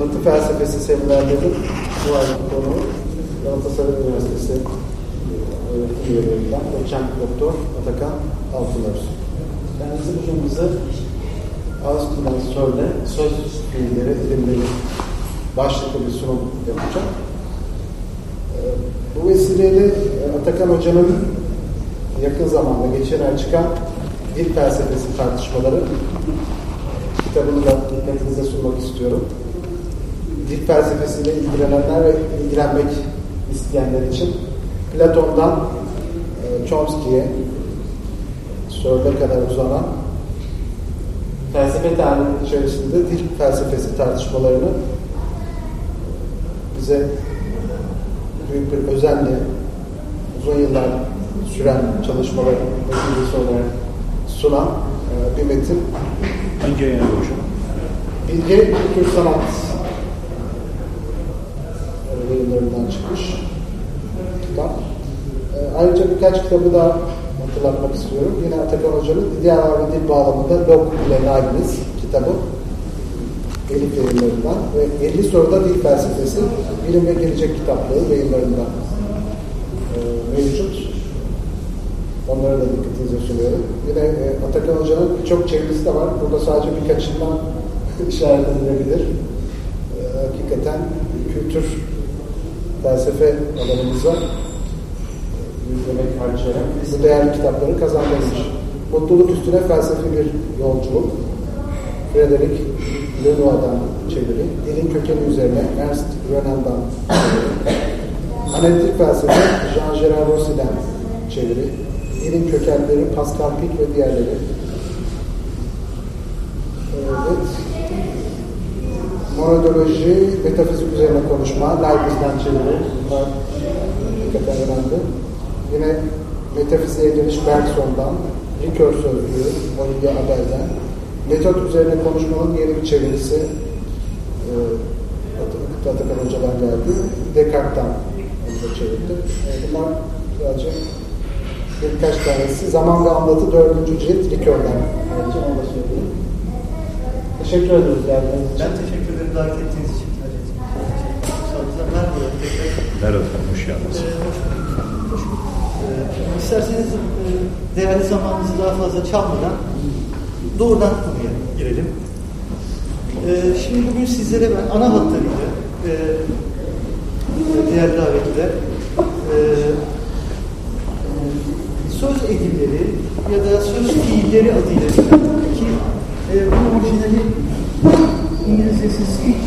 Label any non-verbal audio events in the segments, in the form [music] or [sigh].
Batı felsefesi seminerleri bu ayki konu Galatasaray Üniversitesi öğretim üyelerinden doçent doktor Atakan Altınöz. Kendisi hocamızı Ağustos'tan sonra söz bilgileri, ilimleri başlıklı bir sunum yapacak. Ee, bu vesileyle e, Atakan Hoca'nın yakın zamanda geçen ay çıkan dil felsefesi tartışmaları kitabını da dikkatinize sunmak istiyorum. Dil felsefesiyle ilgilenenler ve ilgilenmek isteyenler için Platon'dan e, Chomsky'ye Sörde kadar uzanan felsefe tarihinin içerisinde dil felsefesi tartışmalarını bize büyük bir özenle uzun yıllar süren çalışmaların neticesi olarak sunan e, bir metin. Hangi yayın hocam? Bilge Kültür Sanat yayınlarından çıkmış kitap. E, ayrıca birkaç kitabı da hatırlatmak istiyorum. Yine Atakan Hoca'nın İdeal ve Dil bağlamında Locke ile Leibniz kitabı Elif yayınlarından ve 50 soruda dil felsefesi bilim ve gelecek kitaplığı yayınlarından e, mevcut. Onlara da dikkatinize sunuyorum. Yine e, Atakan Hoca'nın birçok çevirisi de var. Burada sadece birkaçından [laughs] işaret edilebilir. E, hakikaten kültür felsefe alanımıza harcayarak bu değerli kitapları kazandırmış. Mutluluk üstüne felsefi bir yolculuk. Frederick Lenoir'dan çeviri. Dilin kökeni üzerine Ernst Renan'dan. Analitik felsefe Jean-Gérard Rossi'den çeviri. Dilin kökenleri Pascal Pic ve diğerleri. Evet. Monodoloji, metafizik üzerine konuşma, Leibniz'den çeviri. Bunlar hakikaten önemli. Yine metafiziğe giriş Bergson'dan, Likör Sözlüğü, Olivia Abel'den, metot üzerine konuşmanın yeni bir çevirisi e, Atakan Hoca'dan geldi. Descartes'tan onu da çevirdi. E, bunlar sadece birkaç tanesi. Zaman ve Anlatı dördüncü cilt Likör'den. Ayrıca onu da söyleyeyim. Teşekkür ederiz geldiğiniz için. Ben teşekkür ederim davet ettiğiniz için. Merhaba. Merhaba, hoş geldiniz. Ee, hoş bulduk. Hoş bulduk. Ee, isterseniz e, değerli zamanınızı daha fazla çalmadan doğrudan konuya girelim. Ee, şimdi bugün sizlere ben ana hatlarıyla e, değerli davetliler e, söz edimleri ya da söz fiilleri adıyla ki e, bunun orijinali İngilizcesi speech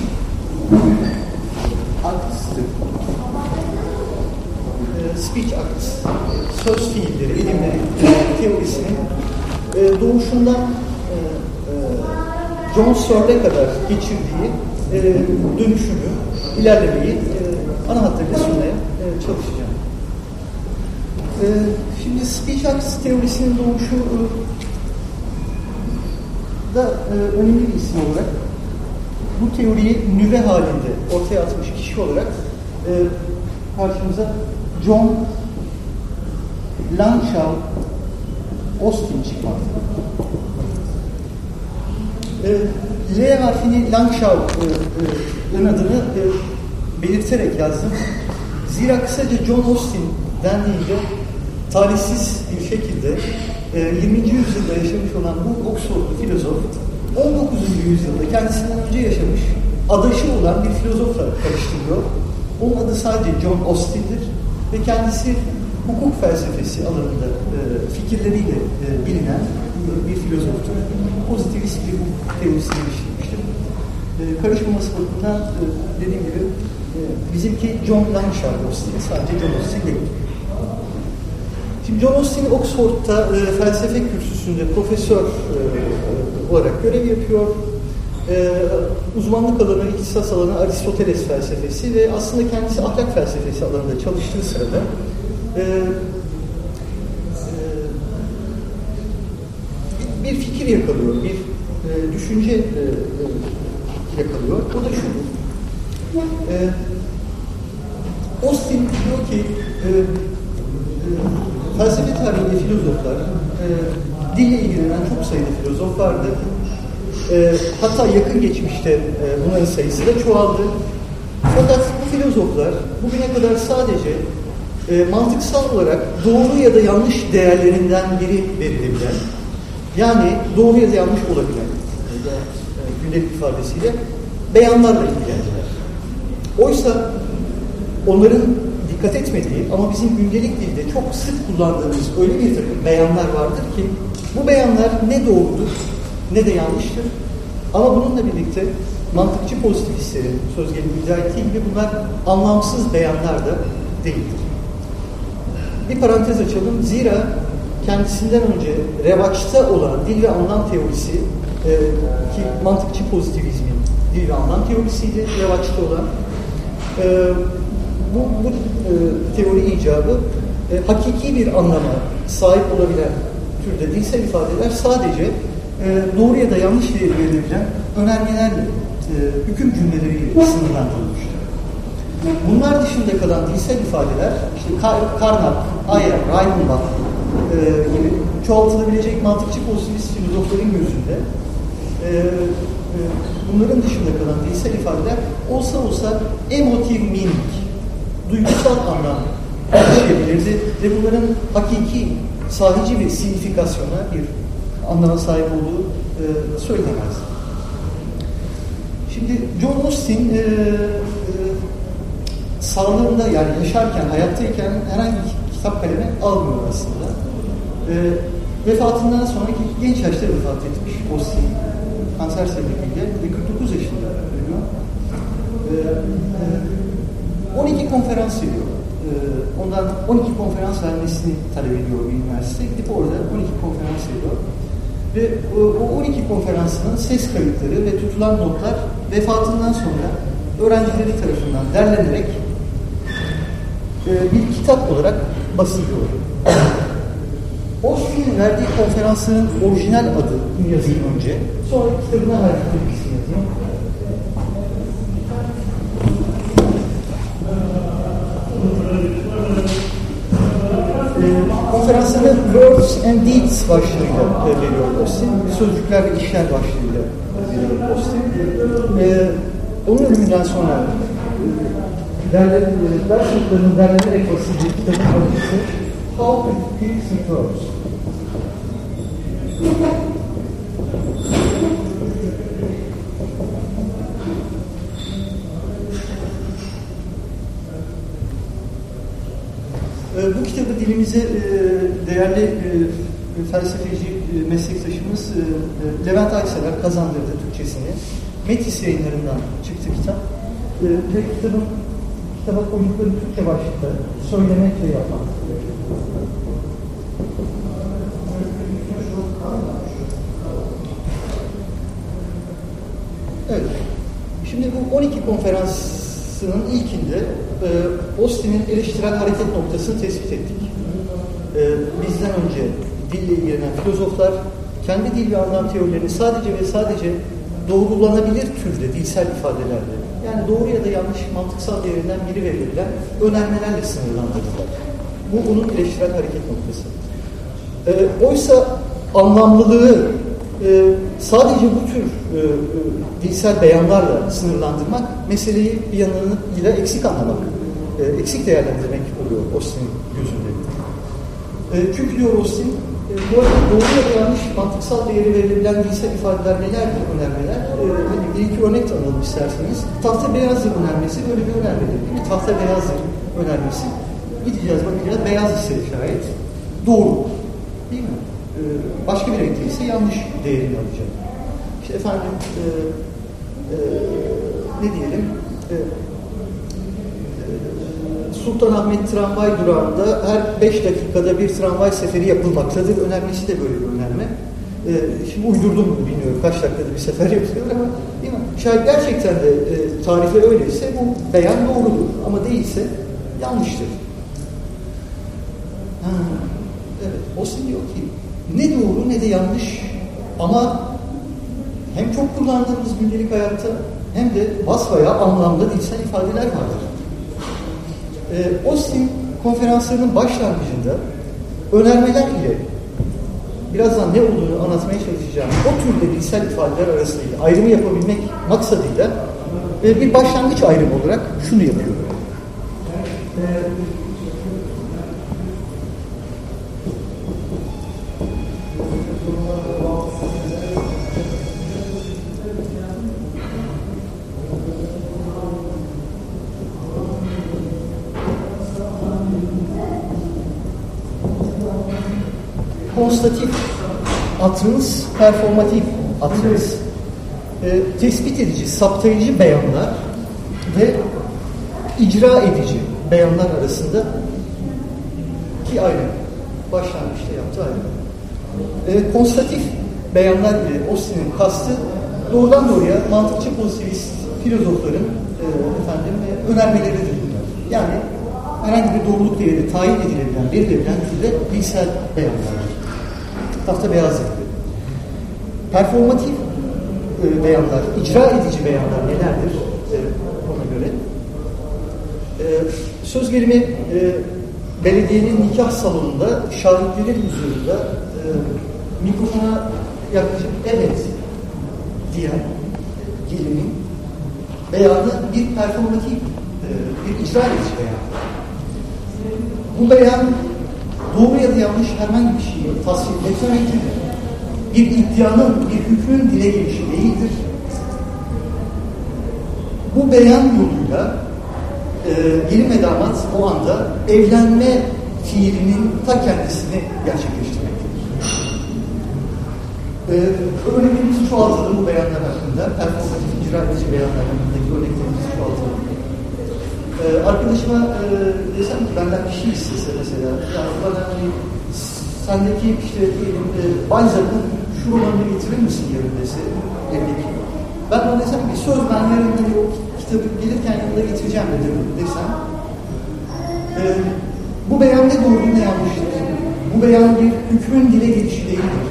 acts'tır. E, speech acts, söz fiilleri, edimleri e, teorisinin e, doğuşundan e, e, John Searle'e kadar geçirdiği dönüşümü, ilerlemeyi ana hatlarıyla sunmaya çalışacağım. Şimdi speech acts teorisinin doğuşu da önemli bir isim olarak bu teoriyi nüve halinde ortaya atmış kişi olarak e, karşımıza John Langshaw Austin çıkmakta. E, L harfini Langshaw'ın adını e, belirterek yazdım. Zira kısaca John Austin dendiğinde talihsiz bir şekilde e, 20. yüzyılda yaşamış olan bu Oxfordlu filozof 19. yüzyılda kendisinden önce yaşamış adaşı olan bir filozofla karıştırıyor. Onun adı sadece John Austin'dir ve kendisi hukuk felsefesi alanında e, fikirleriyle e, bilinen bir filozoftur. Pozitivist bir hukuk teorisi geliştirmiştir. E, karışmaması bakımından e, dediğim gibi e, bizimki John Langshaw Austin, sadece John Austin değil. Şimdi John Austin Oxford'da e, felsefe kürsüsünde profesör e, olarak görev yapıyor. E, uzmanlık alanı, ihtisas alanı Aristoteles felsefesi ve aslında kendisi ahlak felsefesi alanında çalıştığı sırada e, e, bir fikir yakalıyor, bir e, düşünce e, yakalıyor. O da şu. E, Austin diyor ki e, e, felsefe tarihinde filozoflar, e, dille ilgilenen çok sayıda filozof vardı. E, hatta yakın geçmişte e, bunların sayısı da çoğaldı. Fakat bu filozoflar bugüne kadar sadece e, mantıksal olarak doğru ya da yanlış değerlerinden biri verilebilen, yani doğru ya da yanlış olabilen, ya da, e, gündelik ifadesiyle beyanlarla ilgilendiler. Oysa onların dikkat etmediği ama bizim gündelik dilde çok sık kullandığımız öyle bir takım beyanlar vardır ki bu beyanlar ne doğrudur ne de yanlıştır. Ama bununla birlikte mantıkçı pozitivistlerin söz gelimi iddia ettiği gibi bunlar anlamsız beyanlar da değildir. Bir parantez açalım. Zira kendisinden önce revaçta olan dil ve anlam teorisi e, ki mantıkçı pozitivizmin dil ve anlam teorisiydi revaçta olan e, bu, bu e, teori icabı e, hakiki bir anlama sahip olabilen türde dilsel ifadeler sadece e, doğru ya da yanlış diye verilebilen önermelerle, e, hüküm cümleleriyle sınırlandırılmıştır. Bunlar dışında kalan dilsel ifadeler, işte Karnak, Ayer, Reichenbach e, gibi çoğaltılabilecek mantıkçı pozitivist filozofların gözünde e, e, bunların dışında kalan dilsel ifadeler olsa olsa emotiv meaning, taşıyabilirdi ve bunların hakiki, sahici bir signifikasyona, bir anlama sahip olduğu e, söylenemez. Şimdi John Austin e, e, sağlığında yani yaşarken, hayattayken herhangi bir kitap kalemi almıyor aslında. E, vefatından sonraki genç yaşta vefat etmiş Austin. Kanser sebebiyle ve 49 yaşında ölüyor. E, 12 konferans veriyor. E, ondan 12 konferans vermesini talep ediyor bir üniversite. Gidip orada 12 konferans veriyor. Ve o 12 konferansının ses kayıtları ve tutulan notlar vefatından sonra öğrencileri tarafından derlenerek e, bir kitap olarak basılıyor. Ostin'in verdiği konferansının orijinal adı yazayım önce. Sonra kitabına hareket bilgisini yazayım. E, konferansını Words and Deeds başlığıyla e, veriyor Austin. Sözcükler ve işler başlığıyla veriyor Austin. E, onun ölümünden sonra derlenerek, ders notlarının derlenerek basıldığı kitabın adı How to Fix and Words. Bu kitabı dilimize e, değerli e, felsefeci e, meslektaşımız Levent Aysever kazandırdı Türkçesini. Metis yayınlarından çıktı kitap. Ve kitabın kitaba koydukları Türkçe başlıkta söylemek ve yapmak. Evet. Şimdi bu 12 konferansının ilkinde e, Austin'in eleştirel hareket noktasını tespit ettik. E, bizden önce dille ilgilenen filozoflar kendi dil ve anlam teorilerini sadece ve sadece doğrulanabilir türde dilsel ifadelerle yani doğru ya da yanlış mantıksal değerinden biri verilebilen önermelerle sınırlandırdılar. Bu bunun eleştirel hareket noktası. E, oysa anlamlılığı e, sadece bu tür e, e, dilsel beyanlarla sınırlandırmak meseleyi bir yanıyla eksik anlamak, e, eksik değerlendirmek oluyor Austin'in gözünde. E, çünkü diyor Austin, e, bu arada doğru ya yanlış mantıksal değeri verilebilen dilsel ifadeler nelerdir önermeler? E, hani bir iki örnek tanıyalım isterseniz. Tahta beyazdır önermesi böyle bir önermedir değil mi? Tahta beyazdır önermesi. Gideceğiz bakacağız beyaz ise şayet doğru. Değil mi? E, başka bir renkte ise yanlış değerini alacak. İşte efendim e, e, ne diyelim e, Sultanahmet tramvay durağında her 5 dakikada bir tramvay seferi yapılmaktadır. Önermesi de böyle bir önerme. Ee, şimdi uydurdum mu bilmiyorum kaç dakikada bir sefer yapılıyor ama değil mi? Şayet gerçekten de e, tarife öyleyse bu beyan doğrudur ama değilse yanlıştır. Ha, evet. Austin diyor ki ne doğru ne de yanlış ama hem çok kullandığımız gündelik hayatta hem de basbaya anlamda dilsel ifadeler vardır. Ee, Austin konferanslarının başlangıcında önermeler ile birazdan ne olduğunu anlatmaya çalışacağım. O türde dilsel ifadeler arasındaki ayrımı yapabilmek maksadıyla e, bir başlangıç ayrımı olarak şunu yapıyorum. E, konstatif atrınız, performatif atrınız, e, tespit edici, saptayıcı beyanlar ve icra edici beyanlar arasında ki ayrım. Başlangıçta yaptığı ayrım. E, konstatif beyanlar ile Austin'in kastı doğrudan doğruya mantıkçı pozitivist filozofların e, efendim, e, önermeleridir bunlar. Yani herhangi bir doğruluk değeri tayin edilebilen, verilebilen türde bilsel beyanlardır. Tahta beyaz yapıyor. Performatif e, beyanlar, icra edici beyanlar nelerdir e, ona göre? E, söz gelimi e, belediyenin nikah salonunda şahitlerin huzurunda e, mikrofona yaklaşıp evet diyen gelinin beyanı bir performatif, e, bir icra edici beyan. Bu beyan doğru ya da yanlış herhangi bir şeyi tasvip etmemektedir. Bir iddianın, bir hükmün dile gelişi değildir. Bu beyan yoluyla e, gelin ve o anda evlenme fiilinin ta kendisini gerçekleştirmektedir. E, örneklerimizi çoğaltalım bu beyanlar hakkında. Performatif icra edici beyanlar hakkındaki örneklerimizi çoğaltalım. Ee, arkadaşıma e, desem ki benden bir şey istese mesela, yani bana hani sendeki işte diyelim e, Balzac'ın şu romanını getirir misin yarın dese, evdeki. Ben ona desem ki söz ben yarın hani o kitabı gelirken yanında getireceğim dedim desem, e, bu beyan ne doğru ne yanlıştır. Bu beyan bir hükmün dile gelişi değildir.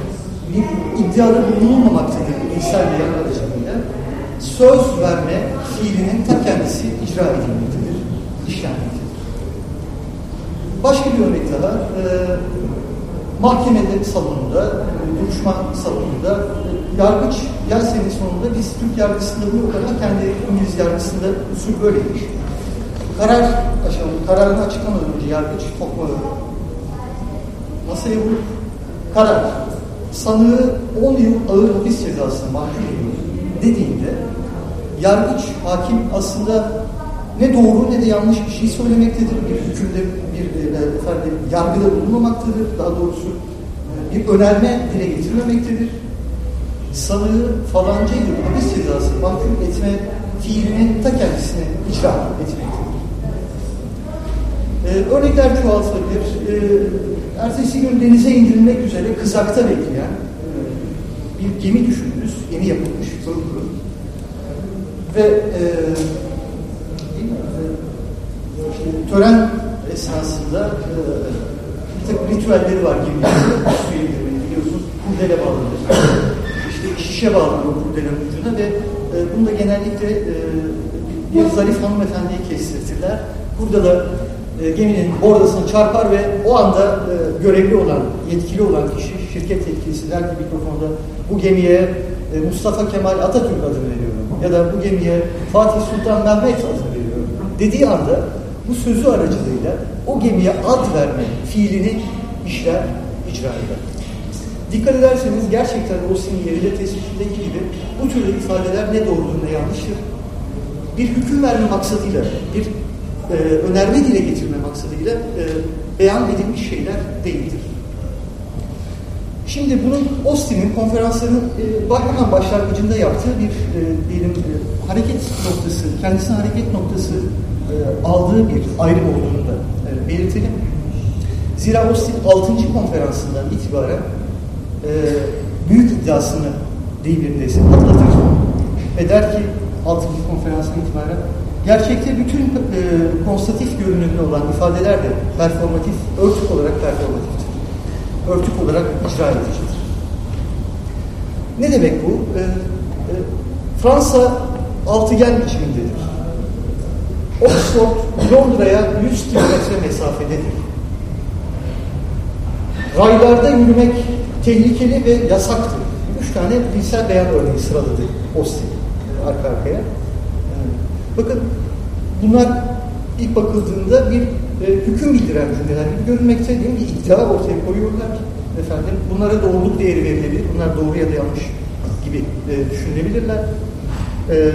Bir iddiada bulunulmamaktadır insan beyan aracılığıyla. Söz verme fiilinin ta kendisi icra edilmektedir işlenmektedir. Başka bir örnek daha, e, mahkemede salonunda, e, duruşma salonunda, e, yargıç yaz sene sonunda biz Türk yargısında bu kadar kendi İngiliz yargısında usul böyledir. Karar aşaması, kararını açıklamadan önce yargıç topla masaya vurup karar sanığı 10 yıl ağır hapis cezasına mahkum ediyor dediğinde yargıç, hakim aslında ne doğru ne de yanlış bir şey söylemektedir. Bir hükümde bir efendim, yargıda bulunmamaktadır. Daha doğrusu e, bir önerme dile getirmemektedir. Sanığı falanca yıl hapis cezası mahkum etme fiilinin ta kendisine icra etmektedir. Ee, örnekler çoğaltılabilir. Ee, ertesi gün denize indirilmek üzere kızakta bekleyen e, bir gemi düşünürüz. Yeni yapılmış, kuru kuru. Ve e, tören esnasında e, bir takım ritüelleri var gibi suya girmeyi biliyorsunuz. Kurdele bağlanır. İşte şişe bağlanır o kurdelenin ucuna ve e, bunu da genellikle e, bir zarif hanımefendiyi kestirtirler. Burada da e, geminin bordasını çarpar ve o anda e, görevli olan, yetkili olan kişi, şirket yetkilisi der ki mikrofonda bu gemiye e, Mustafa Kemal Atatürk adını veriyorum ya da bu gemiye Fatih Sultan Mehmet adını veriyorum dediği anda bu sözü aracılığıyla o gemiye ad verme fiilini işler, icra eder. Dikkat ederseniz gerçekten o senin yerinde tespitindeki gibi bu türlü ifadeler ne doğrudur ne yanlıştır. Bir hüküm verme maksadıyla, bir e, önerme dile getirme maksadıyla e, beyan edilmiş şeyler değildir. Şimdi bunun Austin'in konferansların e, hemen başlangıcında yaptığı bir e, diyelim e, hareket noktası, kendisine hareket noktası e, aldığı bir ayrım olduğunu da e, belirtelim. Zira Austin 6. konferansından itibaren e, büyük iddiasını deyimlerindeyse patlatır ve der ki 6. konferansdan itibaren gerçekte bütün konstatif görünümlü olan ifadeler de performatif, örtük olarak performatiftir. Örtük olarak icra edicidir. Ne demek bu? Fransa altıgen biçimindedir. Oxford Londra'ya 100 kilometre mesafededir. Raylarda yürümek tehlikeli ve yasaktır. Üç tane dilsel beyan örneği sıraladı Austin arka arkaya. Bakın bunlar ilk bakıldığında bir e, hüküm bildiren cümleler gibi görünmekte değil mi? İddia ortaya koyuyorlar. Efendim, bunlara doğruluk değeri verilebilir. Bunlar doğru ya da yanlış gibi e, düşünebilirler. E,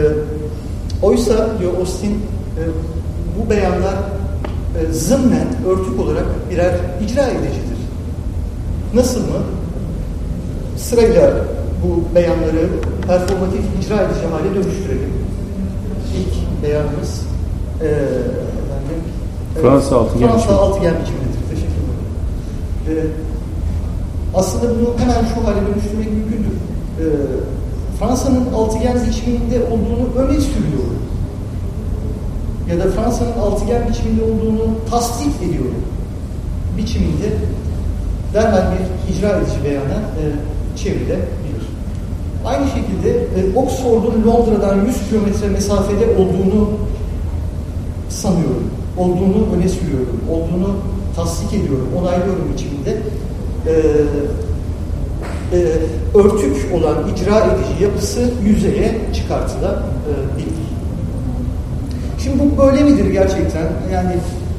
oysa diyor Austin bu beyanlar e, zımnen, örtük olarak birer icra edicidir. Nasıl mı? Sırayla bu beyanları performatif icra edici hale dönüştürelim. İlk beyanımız e, efendim, Fransa altıgen Fransa altıgen biçimidir. Teşekkür ederim. E, aslında bunu hemen şu hale dönüştürmek mümkündür. E, Fransa'nın altıgen biçiminde olduğunu öne sürüyor. Ya da Fransa'nın altıgen biçiminde olduğunu tasdik ediyor. Biçiminde derhal bir icra edici beyana e, çevrilebilir. Aynı şekilde e, Oxford'un Londra'dan 100 kilometre mesafede olduğunu sanıyorum. Olduğunu öne sürüyorum. Olduğunu tasdik ediyorum. Onaylıyorum biçiminde. E, e, örtük olan icra edici yapısı yüzeye çıkartılabilir. Şimdi bu böyle midir gerçekten? Yani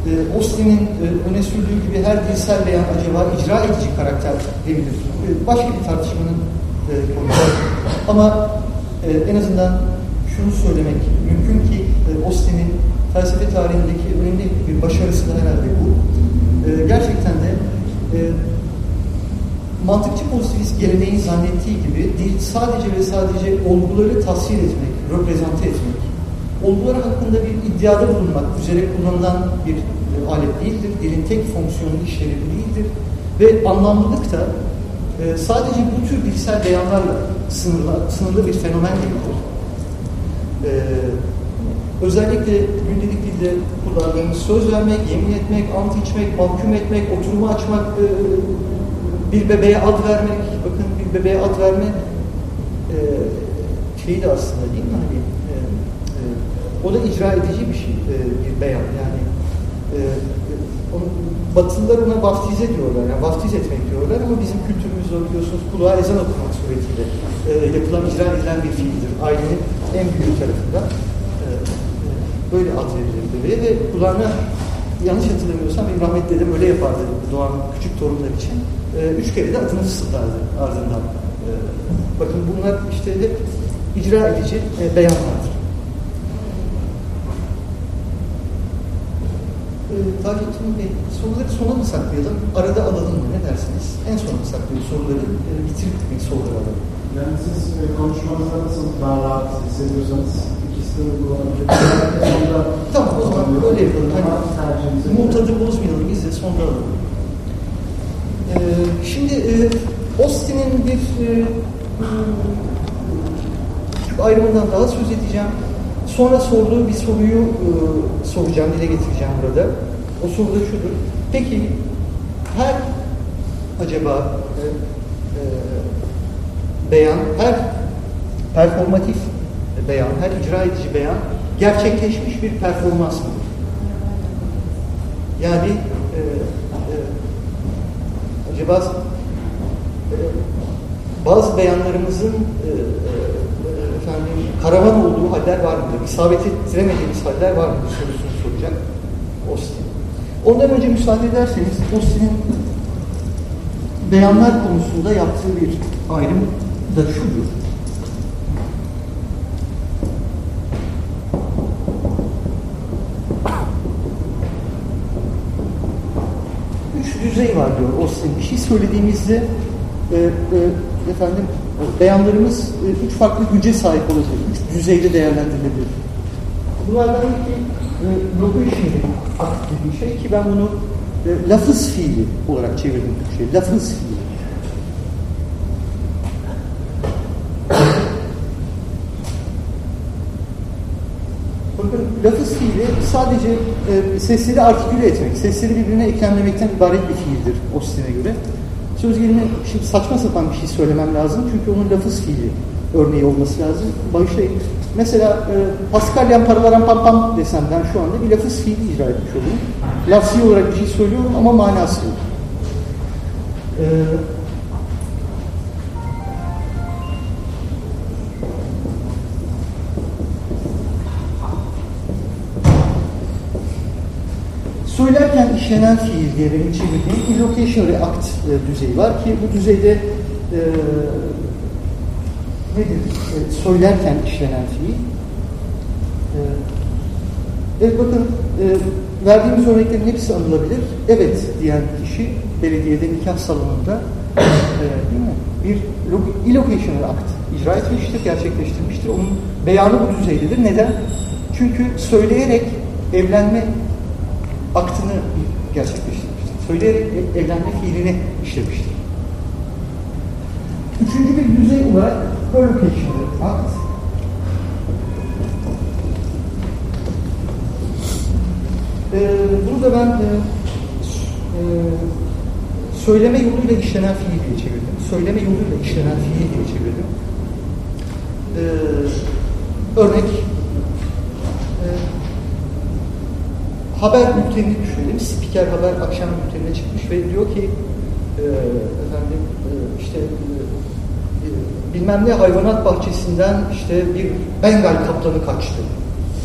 e, Austin'in e, öne sürdüğü gibi her dilsel beyan acaba icra edici karakter midir? E, başka bir tartışmanın e, konusu. Ama e, en azından şunu söylemek mümkün ki e, Austin'in felsefe tarihindeki önemli bir başarısı da herhalde bu. E, gerçekten de e, mantıkçı pozitivist geleneğin zannettiği gibi değil sadece ve sadece olguları tasvir etmek, reprezente etmek, olgular hakkında bir iddiada bulunmak üzere kullanılan bir e, alet değildir. Dilin tek fonksiyonu işlevi değildir. Ve anlamlılık da e, sadece bu tür bilgisayar beyanlarla sınırlı, sınırlı bir fenomen değildir. E, özellikle gündelik dilde kullandığımız söz vermek, yemin etmek, ant içmek, mahkum etmek, oturumu açmak, bir bebeğe ad vermek, bakın bir bebeğe ad verme e, şeyi de aslında değil mi? Hani, o da icra edici bir şey, e, bir beyan. Yani e, onu, Batılılar ona vaftiz ediyorlar, yani vaftiz etmek diyorlar ama bizim kültürümüzde biliyorsunuz kulağa ezan okumak suretiyle e, yapılan, icra edilen bir fiildir. Ailenin en büyük tarafından e, e, böyle ad verilir ve kulağına yanlış hatırlamıyorsam benim rahmetli dedem öyle yapardı doğan küçük torunlar için. E, üç kere de adını fısıldardı ardından. E, bakın bunlar işte hep icra edici e, beyanlardır. E, Taceddin Bey, soruları sona mı saklayalım? Arada alalım mı? Ne dersiniz? En sona mı saklayalım soruları? E, bitirip bitmek soruları alalım. Yani siz e, konuşmanızda nasıl daha rahat hissediyorsanız ikisi de uygulanabilir. Sonunda [laughs] Tamam o zaman öyle yapalım. Hani, Muhtadı bozmayalım. Biz de sonda alalım. Ee, şimdi e, Austin'in bir e, küçük ayrımından daha söz edeceğim. Sonra sorduğu bir soruyu e, soracağım, dile getireceğim burada. O soru da şudur. Peki her acaba e, e, beyan, her performatif beyan, her icra edici beyan gerçekleşmiş bir performans mıdır? Yani e, e, acaba e, bazı beyanlarımızın e, e, karavan olduğu haller var mıdır? İsabet ettiremediğimiz haller var mıdır? sorusunu soracak Austin. Ondan önce müsaade ederseniz Austin'in beyanlar konusunda yaptığı bir ayrım da şudur. üç düzey var diyor Austin. Bir şey söylediğimizde e, e, efendim beyanlarımız e, üç farklı güce sahip olacak. Üç düzeyde değerlendirilebilir. Bunlardan ilki e, locution'in aktif bir şey ki ben bunu e, lafız fiili olarak çevirdim Türkçe'ye. Lafız fiili. Bakın lafız fiili sadece e, sesleri artiküle etmek, sesleri birbirine eklemlemekten ibaret bir fiildir Austin'e göre. Söz gelimi şimdi saçma sapan bir şey söylemem lazım çünkü onun lafız fiili örneği olması lazım. Bağışlayın. Mesela e, Pascalyan paralaran pam pam desem ben şu anda bir lafız fiili icra etmiş olurum. Lafzi olarak bir şey söylüyorum ama manası yok. E, işlenen fiil diye benim çevirdiğim illocation react e, düzeyi var ki bu düzeyde e, nedir? E, söylerken işlenen fiil. E, evet bakın e, verdiğimiz örneklerin hepsi anılabilir. Evet diyen kişi belediyede nikah salonunda e, değil mi? bir illocation act icra etmiştir, gerçekleştirmiştir. Onun beyanı bu düzeydedir. Neden? Çünkü söyleyerek evlenme aktını gerçekleştirmiştir. Söyleyerek evlenme fiilini işlemiştir. Üçüncü bir düzey olarak collocation akt. Ee, bunu da ben e, e, söyleme yoluyla işlenen fiil diye çevirdim. Söyleme yoluyla işlenen fiil diye çevirdim. Ee, örnek haber bültenini düşünelim. Spiker haber akşam bültenine çıkmış ve diyor ki e, efendim e, işte e, bilmem ne hayvanat bahçesinden işte bir Bengal kaplanı kaçtı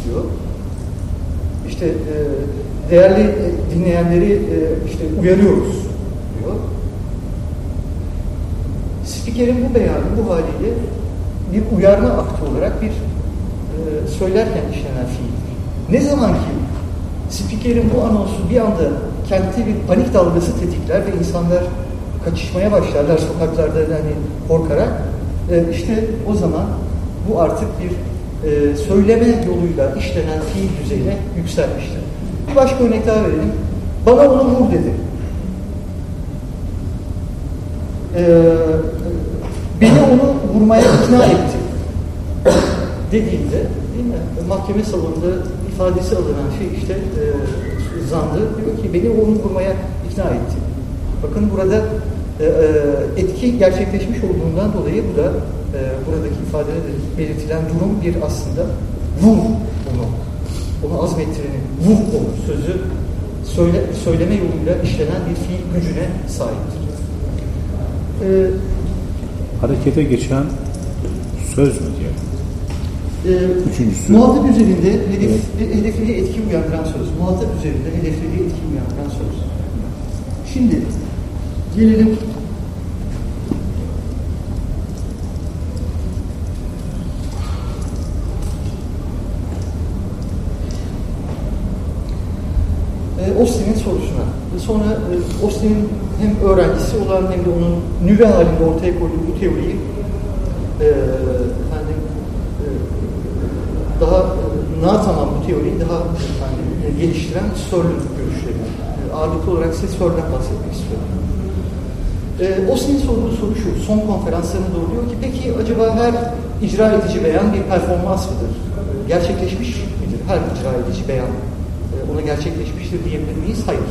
diyor. İşte e, değerli dinleyenleri e, işte uyarıyoruz diyor. Spikerin bu beyanı bu haliyle bir uyarma aktı olarak bir e, söylerken işlenen fiildir. Ne zaman ki spikerin bu anonsu bir anda kentte bir panik dalgası tetikler ve insanlar kaçışmaya başlarlar sokaklarda hani korkarak e, işte o zaman bu artık bir e, söyleme yoluyla işlenen fiil düzeyine yükselmiştir. Bir başka örnek daha verelim. Bana onu vur dedi. Ee, beni onu vurmaya ikna etti dediğinde değil mi? mahkeme salonunda ifadesi alınan şey işte e, zanlı diyor ki beni onu vurmaya ikna etti. Bakın burada e, e, etki gerçekleşmiş olduğundan dolayı bu da e, buradaki ifadede de belirtilen durum bir aslında vur onu. Onu azmettireni, vur onu sözü söyle, söyleme yoluyla işlenen bir fiil gücüne sahiptir. Ee, Harekete geçen söz mü diye? E, Üçüncüsü. Muhatap üzerinde hedef, evet. hedefliliğe etki uyandıran söz. Muhatap üzerinde hedefliliğe etki uyandıran söz. Şimdi gelelim e, Austin'in sorusuna. Sonra e, Austin'in hem öğrencisi olan hem de onun nüve halinde ortaya koyduğu bu teoriyi e, e, daha e, tamam bu teoriyi daha e, geliştiren Searle'ın görüşleri. E, ağırlıklı olarak size Searle'den bahsetmek istiyorum. E, Austin'in sorduğu soru şu, son konferanslarına doğru diyor ki peki acaba her icra edici beyan bir performans mıdır? Gerçekleşmiş midir her icra edici beyan? E, ona gerçekleşmiştir diyebilir miyiz? Hayır.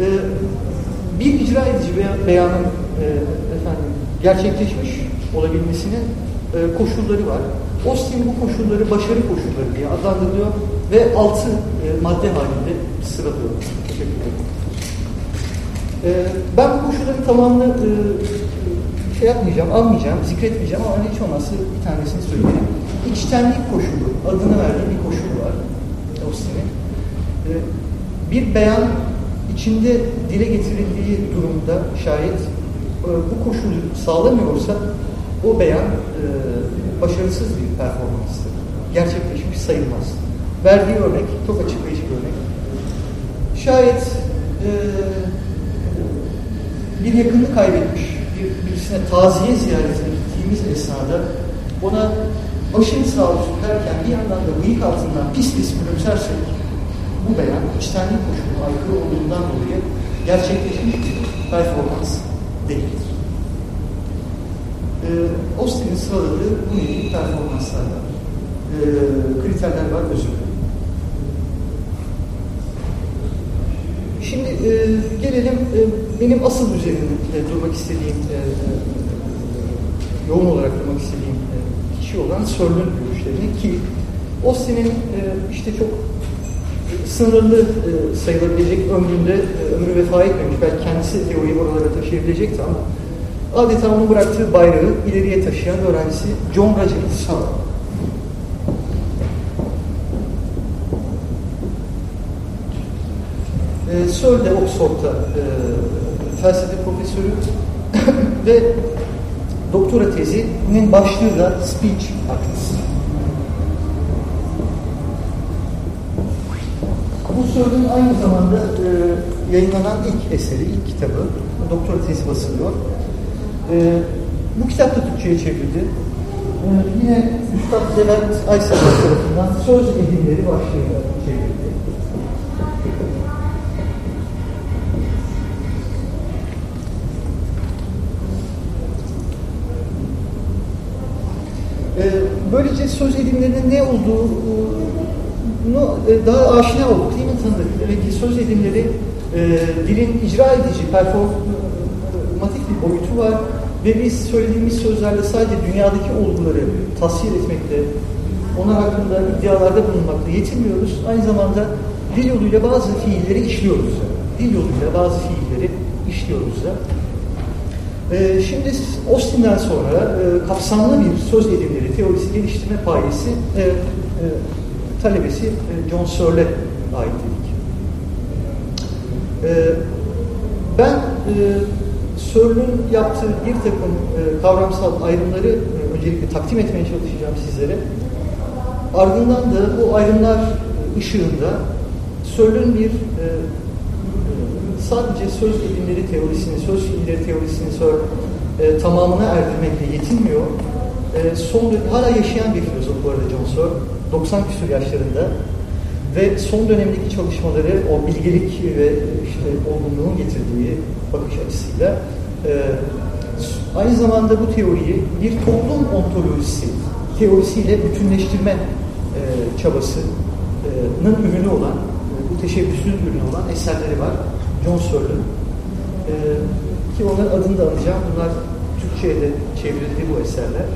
E, bir icra edici beyanın e, efendim, gerçekleşmiş olabilmesinin e, koşulları var. Austin bu koşulları başarı koşulları diye adlandırıyor ve altı e, madde halinde sıralıyor. Teşekkür ederim. E, ben bu koşulların tamamını e, şey yapmayacağım, almayacağım, zikretmeyeceğim ama hiç olmazsa bir tanesini söyleyeyim. İçtenlik koşulu, adını verdiği bir koşul var Austin'in. E, bir beyan içinde dile getirildiği durumda şayet e, bu koşulu sağlamıyorsa o beyan e, başarısız bir performanstır. Gerçekleşmiş sayılmaz. Verdiği örnek çok açıklayıcı bir örnek. Şayet e, bir yakını kaybetmiş bir, birisine taziye ziyaretine gittiğimiz esnada ona başını sağ olsun derken bir yandan da bıyık altından pis pis gülümsersek bu beyan içtenlik koşuluna aykırı olduğundan dolayı gerçekleşmiş bir performans değildir. Ee, Austin'in sıraladığı bu nevi performanslar var. Ee, kriterler var, özür Şimdi e, gelelim e, benim asıl üzerinde e, durmak istediğim, e, e, yoğun olarak durmak istediğim e, kişi olan Searle'ın görüşlerini ki Austin'in e, işte çok sınırlı e, sayılabilecek ömründe e, ömrü vefa etmemiş. Belki kendisi teoriyi oralara taşıyabilecekti ama adeta onu bıraktığı bayrağı ileriye taşıyan öğrencisi John Roger Sala. E, Searle Oxford'da e, felsefe profesörü [coughs] ve doktora tezinin başlığı da Speech Acts. Bu Searle'ın aynı zamanda e, yayınlanan ilk eseri, ilk kitabı, doktora tezi basılıyor. E, bu kitap da Türkçe'ye çevrildi. E, yine Üstad Levent Aysel tarafından Söz Edimleri başlığıyla çevrildi. E, böylece söz edimlerinin ne olduğunu e, daha aşina olduk değil mi tanıdık? Demek ki söz edimleri e, dilin icra edici, performatif bir boyutu var ve biz söylediğimiz sözlerle sadece dünyadaki olguları tasvir etmekte, onlar hakkında iddialarda bulunmakta yetinmiyoruz. Aynı zamanda dil yoluyla bazı fiilleri işliyoruz. Dil yoluyla bazı fiilleri işliyoruz da. Ee, şimdi Austin'den sonra e, kapsamlı bir söz edimleri teorisi geliştirme payesi e, e, talebesi e, John Searle'e ait dedik. E, ben e, Searle'ün yaptığı bir takım e, kavramsal ayrımları e, öncelikle takdim etmeye çalışacağım sizlere. Ardından da bu ayrımlar ışığında Searle'ün bir e, sadece söz edimleri teorisini, söz fiilleri teorisini sor, e, tamamına erdirmekle yetinmiyor. E, son hala yaşayan bir filozof bu arada John Searle. 90 küsur yaşlarında ve son dönemdeki çalışmaları o bilgelik ve işte olgunluğun getirdiği bakış açısıyla e, aynı zamanda bu teoriyi bir toplum ontolojisi teorisiyle bütünleştirme e, çabasının ürünü olan, e, bu teşebbüsün ürünü olan eserleri var. John Searle'ın. E, ki onların adını da alacağım. Bunlar Türkçe'ye de çevrildi bu eserler.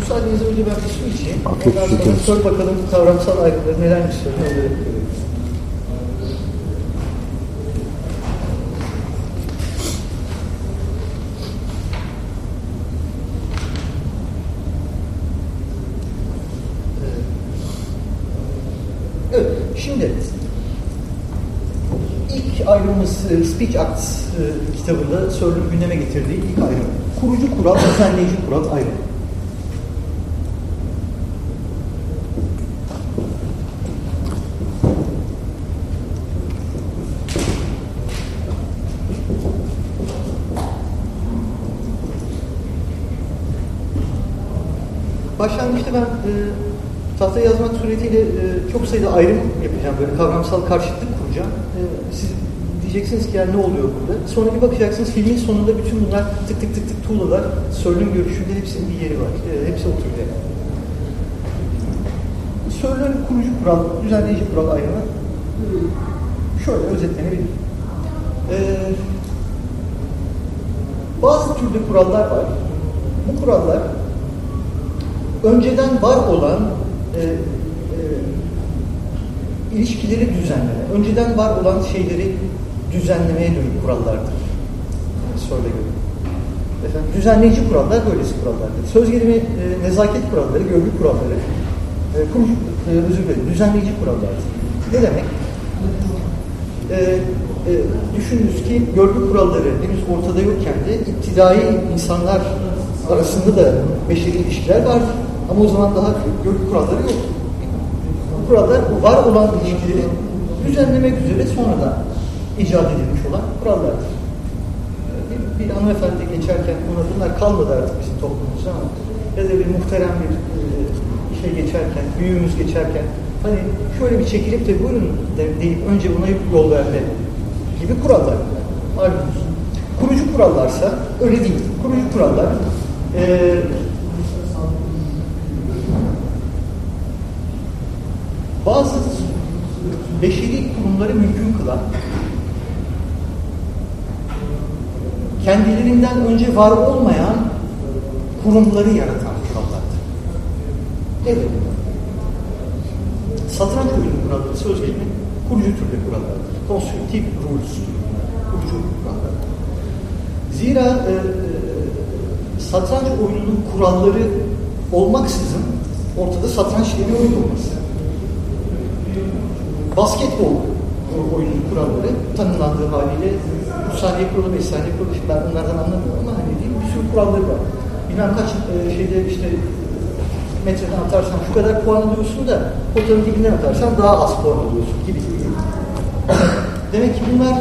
Müsaadenizle önce ben bir su içeyim. Ondan sonra sor bakalım kavramsal ayrımları nelermiş söylüyor. Evet, şimdi ilk ayrımımız Speech Acts e, kitabında Searle'ün gündeme getirdiği ilk ayrım. Kurucu kural, düzenleyici kural ayrımı. Başlangıçta ben e, tahta yazmak suretiyle e, çok sayıda ayrım yapacağım. Böyle kavramsal karşıtlık kuracağım. E, siz diyeceksiniz ki yani ne oluyor burada? Sonra bir bakacaksınız filmin sonunda bütün bunlar tık tık tık tık tuğlalar. Sörlün görüşünde hepsinin bir yeri var. E, hepsi oturuyor. Yani. Sörlün kurucu kural, düzenleyici kural ayrımı e, şöyle özetlenebilir. E, bazı türde kurallar var. Bu kurallar önceden var olan e, e, ilişkileri düzenleme, önceden var olan şeyleri düzenlemeye dönük kurallardır. Söyle göre. Efendim, düzenleyici kurallar böylesi kurallardır. Söz gelimi e, nezaket kuralları, görgü kuralları, e, kurucu, e, özür dilerim, düzenleyici kurallardır. Ne demek? E, e, düşününüz ki görgü kuralları henüz ortada yokken de iptidai insanlar arasında da beşeri ilişkiler vardır. Ama o zaman daha görgü kuralları yok. Bu kurallar var olan ilişkileri düzenlemek üzere sonradan icat edilmiş olan kurallardır. Bir, bir hanımefendi geçerken ona bunlar kalmadı artık bizim toplumumuzda ama ya da bir muhterem bir şey geçerken, büyüğümüz geçerken hani şöyle bir çekilip de buyurun deyip önce buna yol verme gibi kurallar. Malumunuz. Kurucu kurallarsa öyle değil. Kurucu kurallar e, bazı beşeri kurumları mümkün kılan kendilerinden önce var olmayan kurumları yaratan kurallardır. Evet. Satranç oyunu kuralları söz gelimi kurucu türde kurallardır. Constructive rules kurucu kurallardır. Zira e, e, satranç oyununun kuralları olmaksızın ortada satranç diye bir oyun olmaz. basketbol oyunun kuralları tanımlandığı haliyle bu saniye kuralı, 5 saniye kuralı, şimdi ben onlardan anlamıyorum ama hani değil, bir sürü kuralları var. Bilmem kaç e, şeyde işte metreden atarsan şu kadar puan alıyorsun da potanın dibinden atarsan daha az puan alıyorsun gibi gibi. Demek ki bunlar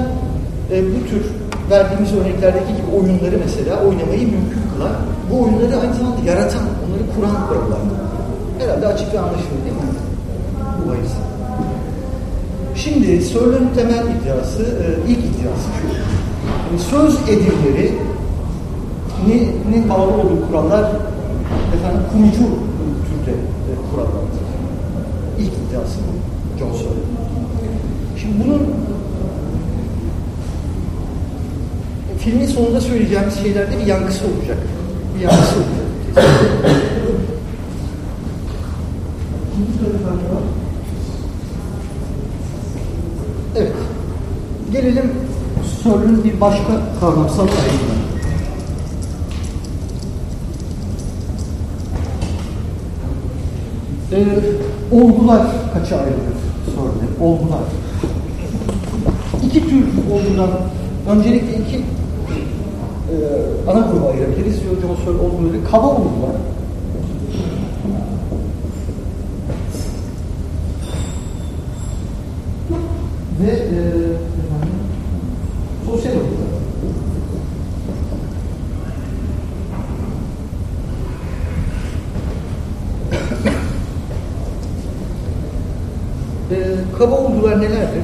e, bu tür verdiğimiz örneklerdeki gibi oyunları mesela oynamayı mümkün kılan, bu oyunları aynı zamanda yaratan, onları kuran kurallar. Herhalde açık ve anlaşılır değil mi? Bu bahis. Şimdi Searle'ın temel iddiası, e, ilk iddiası şu. Söz edimleri ne bağlı olduğu kurallar efendim kurucu türde e, kurallardır. İlk iddiası bu. John Searle. Şimdi bunun filmin sonunda söyleyeceğimiz şeylerde bir yankısı olacak. Bir yankısı olacak. Gelelim sorunun başka kavramsal ayrımına. Ee, olgular kaça ayrılır sorun? Olgular. İki tür olgudan öncelikle iki e, ana gruba ayırabiliriz. John Searle olguları kaba olgular ve e, efendim, sosyal olgular. e, kaba olgular nelerdir?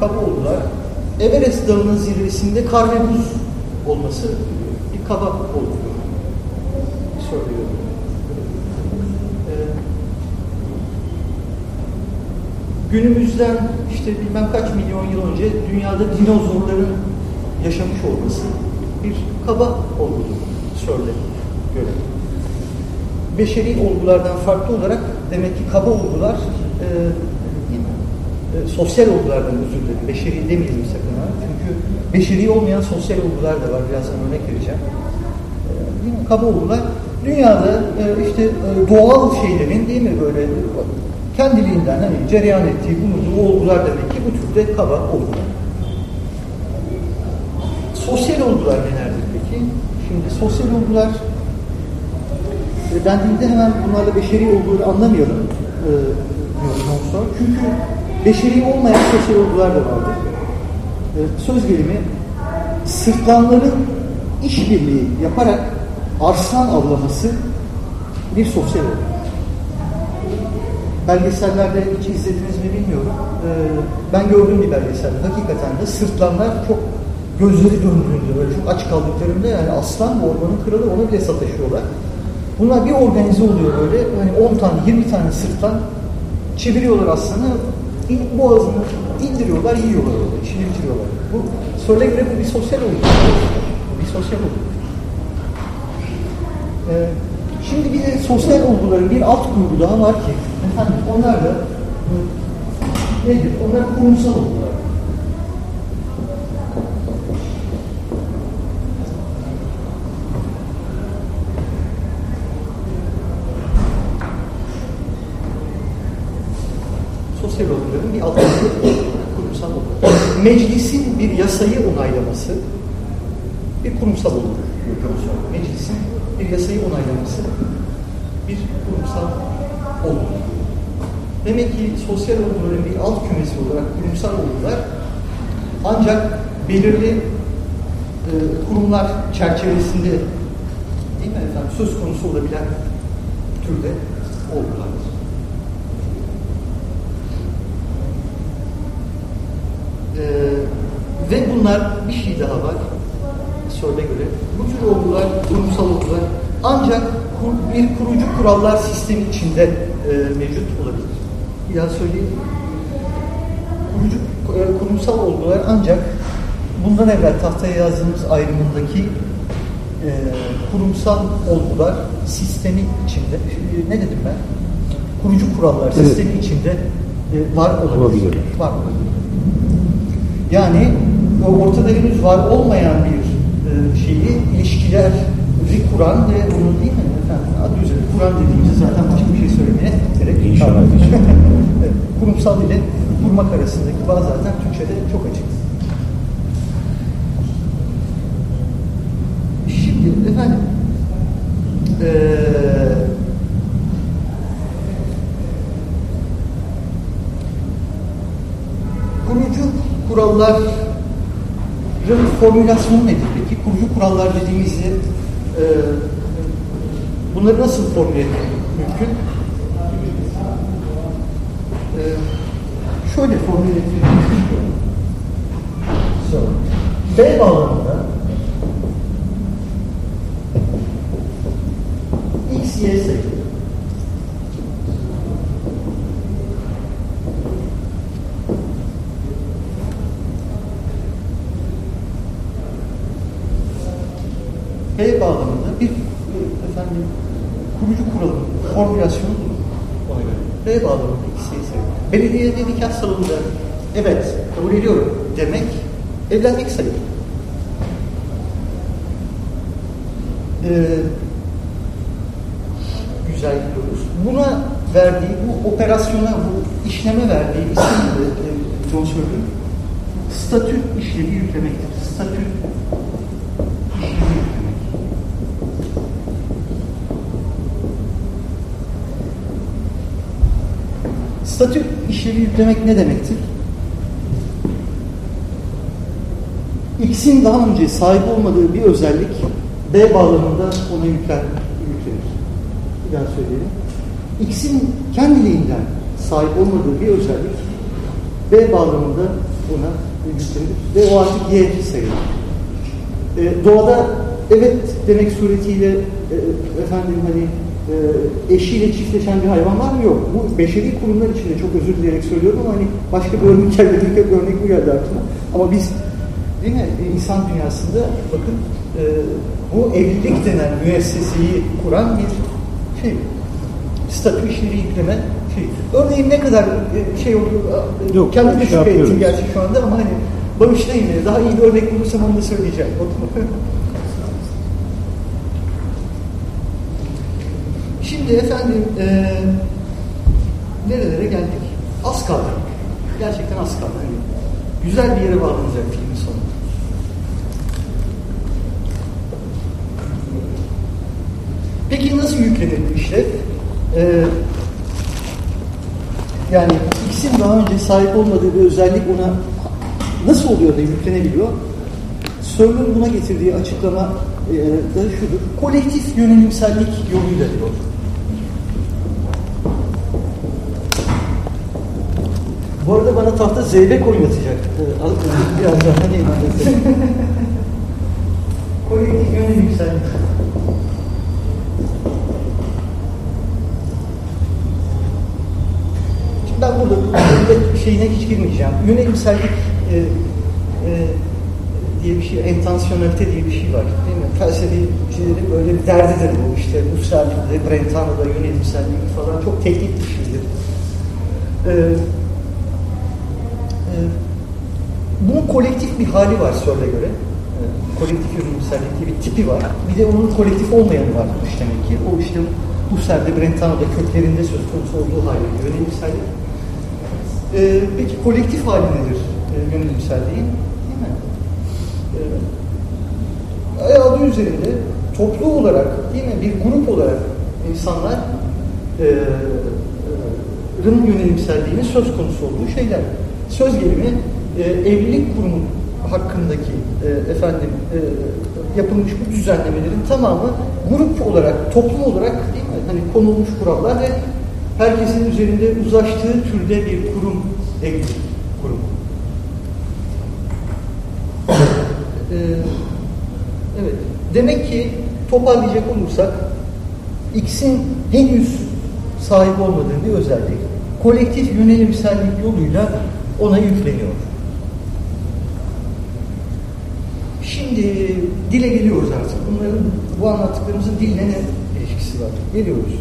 Kaba olgular Everest Dağı'nın zirvesinde kar ve buz olması bir kaba olgudur. Söylüyorum. Ee, günümüzden işte bilmem kaç milyon yıl önce dünyada dinozorların yaşamış olması bir kaba olgudur. Söyle göre. Beşeri olgulardan farklı olarak demek ki kaba olgular e, e, sosyal olgulardan özür dilerim. Beşeri demeyelim sakın ha. Çünkü beşeri olmayan sosyal olgular da var. Birazdan örnek vereceğim. E, değil mi? Kaba olgular. Dünyada e, işte e, doğal şeylerin değil mi böyle kendiliğinden hani cereyan ettiği bulunduğu olgular demek ki bu türde kaba olgular. Sosyal olgular nelerdir peki? Şimdi sosyal olgular e, dendiğinde hemen bunlarla beşeri olduğunu anlamayalım. E, sonra. Çünkü beşeri olmayan sosyal olgular da vardır. E, söz gelimi sırtlanların işbirliği yaparak arslan avlaması bir sosyal olgu. Belgesellerde hiç izlediniz mi bilmiyorum. E, ben gördüğüm bir belgeselde hakikaten de sırtlanlar çok gözleri döndüğünde böyle çok aç kaldıklarında yani aslan bu ormanın kralı ona bile sataşıyorlar. Bunlar bir organize oluyor böyle. Hani 10 tane 20 tane sırtlan çeviriyorlar aslanı boğazını indiriyorlar, yiyorlar orada, işini bitiriyorlar. Bu söyle göre bu bir sosyal olgu. Bir sosyal olgu. Ee, şimdi bir de sosyal olguların bir alt grubu daha var ki efendim onlar da nedir? Onlar kurumsal olgular. sosyal olguların bir alt kurumsal olgu. Meclisin bir yasayı onaylaması bir kurumsal olgu. Meclisin bir yasayı onaylaması bir kurumsal olgu. Demek ki sosyal olguların bir alt kümesi olarak kurumsal olgular ancak belirli e, kurumlar çerçevesinde değil mi efendim söz konusu olabilen türde olgulardır. Ee, ve bunlar bir şey daha var. Söyle göre. Bu tür olgular, kurumsal olgular ancak kur, bir kurucu kurallar sistemi içinde e, mevcut olabilir. Bir daha söyleyeyim. Kurucu, e, kurumsal olgular ancak bundan evvel tahtaya yazdığımız ayrımındaki e, kurumsal olgular sistemi içinde. Şimdi ne dedim ben? Kurucu kurallar evet. sistemi içinde e, var olabilir. olabilir. Var olabilir. Yani ortada henüz var olmayan bir e, şeyi ilişkiler kuran ve bunu değil mi efendim adı üzerinde kuran dediğimizde zaten başka bir şey söylemeye gerek. İnşallah. kurumsal ile kurmak arasındaki bağ zaten Türkçe'de çok açık. Şimdi efendim eee kurucu kuralların formülasyonu nedir peki? Kurucu kurallar dediğimizde e, bunları nasıl formüle etmek mümkün? E, şöyle formüle etmek mümkün. B bağlamında X, Y sayı. B bağlamında bir e, efendim kurucu kuralım, formülasyonu bulun ona göre. B bağlamında X, Y sayı. Belediyede nikah salonunda evet kabul ediyorum demek evlenmek sayılır. Ee, güzel gidiyoruz. Buna verdiği, bu operasyona, bu işleme verdiği isim de e, John Searle'ın statü işlevi yüklemektir. Statü işlevi yüklemek. Statü işlevi yüklemek ne demektir? X'in daha önce sahip olmadığı bir özellik B bağlamında ona yükler, yüklenir. Bir daha söyleyelim. X'in kendiliğinden sahip olmadığı bir özellik B bağlamında ona yüklenir ve o artık Y sayılır. E, doğada evet demek suretiyle e, efendim hani e, eşiyle çiftleşen bir hayvan var mı? Yok. Bu beşeri kurumlar içinde çok özür dileyerek söylüyorum ama hani başka bir örnek geldi, bir örnek bu geldi aklıma. Ama biz değil mi? E, insan dünyasında bakın e, bu evlilik denen müesseseyi kuran bir şey. Statü işleri yükleme şey. Örneğin ne kadar e, şey olur, e, Yok, kendim de şüphe ettim gerçi şu anda ama hani bağışlayın beni. Daha iyi bir örnek bulursam onu da söyleyeceğim. [laughs] Şimdi efendim e, nerelere geldik? Az kaldı. Gerçekten az kaldı. Hani güzel bir yere bağlanacak filmin işlev? Ee, yani X'in daha önce sahip olmadığı bir özellik ona nasıl oluyor da yüklenebiliyor? Searle'ın buna getirdiği açıklama e, da şudur. Kolektif yönelimsellik yoluyla diyor. Bu arada bana tahta zeybek oynatacak. Ee, [laughs] Birazdan hani Kolektif yönelimsellik. Ben burada burada şeyine hiç girmeyeceğim. Yönelimsellik e, e, diye bir şey, entansiyonelite diye bir şey var. Değil mi? Felsefecilerin böyle bir derdidir bu. İşte Husserl'de, Brentano'da yönelimsellik falan çok teknik bir şeydir. Ee, e, bunun kolektif bir hali var Searle'e göre. E, kolektif yönelimsellik diye bir tipi var. Bir de onun kolektif olmayanı varmış demek ki. O işte Husserl'de, Brentano'da köklerinde söz konusu olduğu hali yönelimsellik. Ee, peki kolektif hali nedir e, yönelimselliğin? Değil mi? Ee, adı üzerinde toplu olarak değil mi bir grup olarak insanlar e, e, yönelimselliğinin söz konusu olduğu şeyler. Söz gelimi e, evlilik kurumu hakkındaki e, efendim e, yapılmış bu düzenlemelerin tamamı grup olarak, toplum olarak değil mi? Hani konulmuş kurallar ve herkesin üzerinde uzlaştığı türde bir kurum evlilik kurumu. Ee, evet. Demek ki toparlayacak olursak X'in henüz sahip olmadığı bir özellik kolektif yönelimsellik yoluyla ona yükleniyor. Şimdi dile geliyoruz artık. Bunların bu anlattıklarımızın dille ne ilişkisi var? Geliyoruz.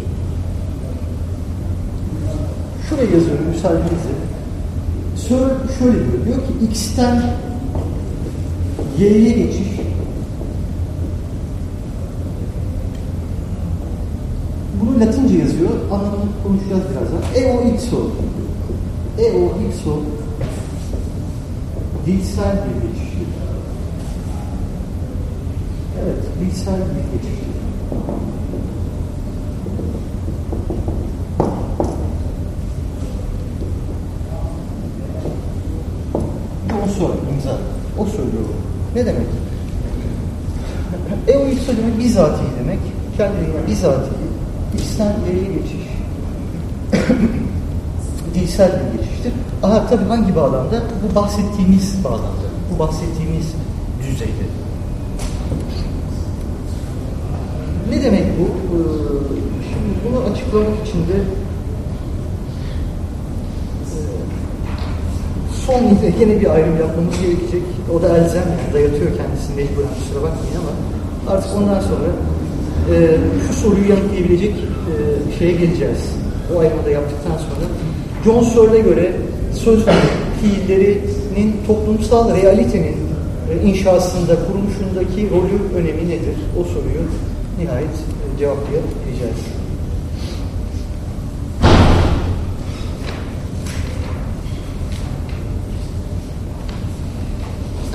Şuraya yazıyorum müsaadenizle. Şöyle, şöyle diyor. Diyor ki X'ten Y'ye geçiş Latince yazıyor. Anlamını konuşacağız birazdan. Eo ipso. Eo ipso dilsel bir geçiştir. Evet, dilsel bir geçiştir. O soru, imza. O söylüyor. Ne demek? Eo ipso demek bizatihi demek. Kendiliğine bizatihi. İçten geriye geçiş. [coughs] Dilsel bir geçiştir. Aha tabii hangi bağlamda? Bu bahsettiğimiz bağlamda. Bu bahsettiğimiz düzeyde. Ne demek bu? Ee, şimdi bunu açıklamak için de e, son yine bir ayrım yapmamız gerekecek. O da elzem dayatıyor kendisini mecburen kusura bakmayın ama artık ondan sonra e, şu soruyu yanıtlayabilecek e, şeye geleceğiz. O ayrımı da yaptıktan sonra John Searle'e göre söz fiillerinin toplumsal realitenin e, inşasında, kuruluşundaki rolü, önemi nedir? O soruyu nihayet e, cevaplayabileceğiz.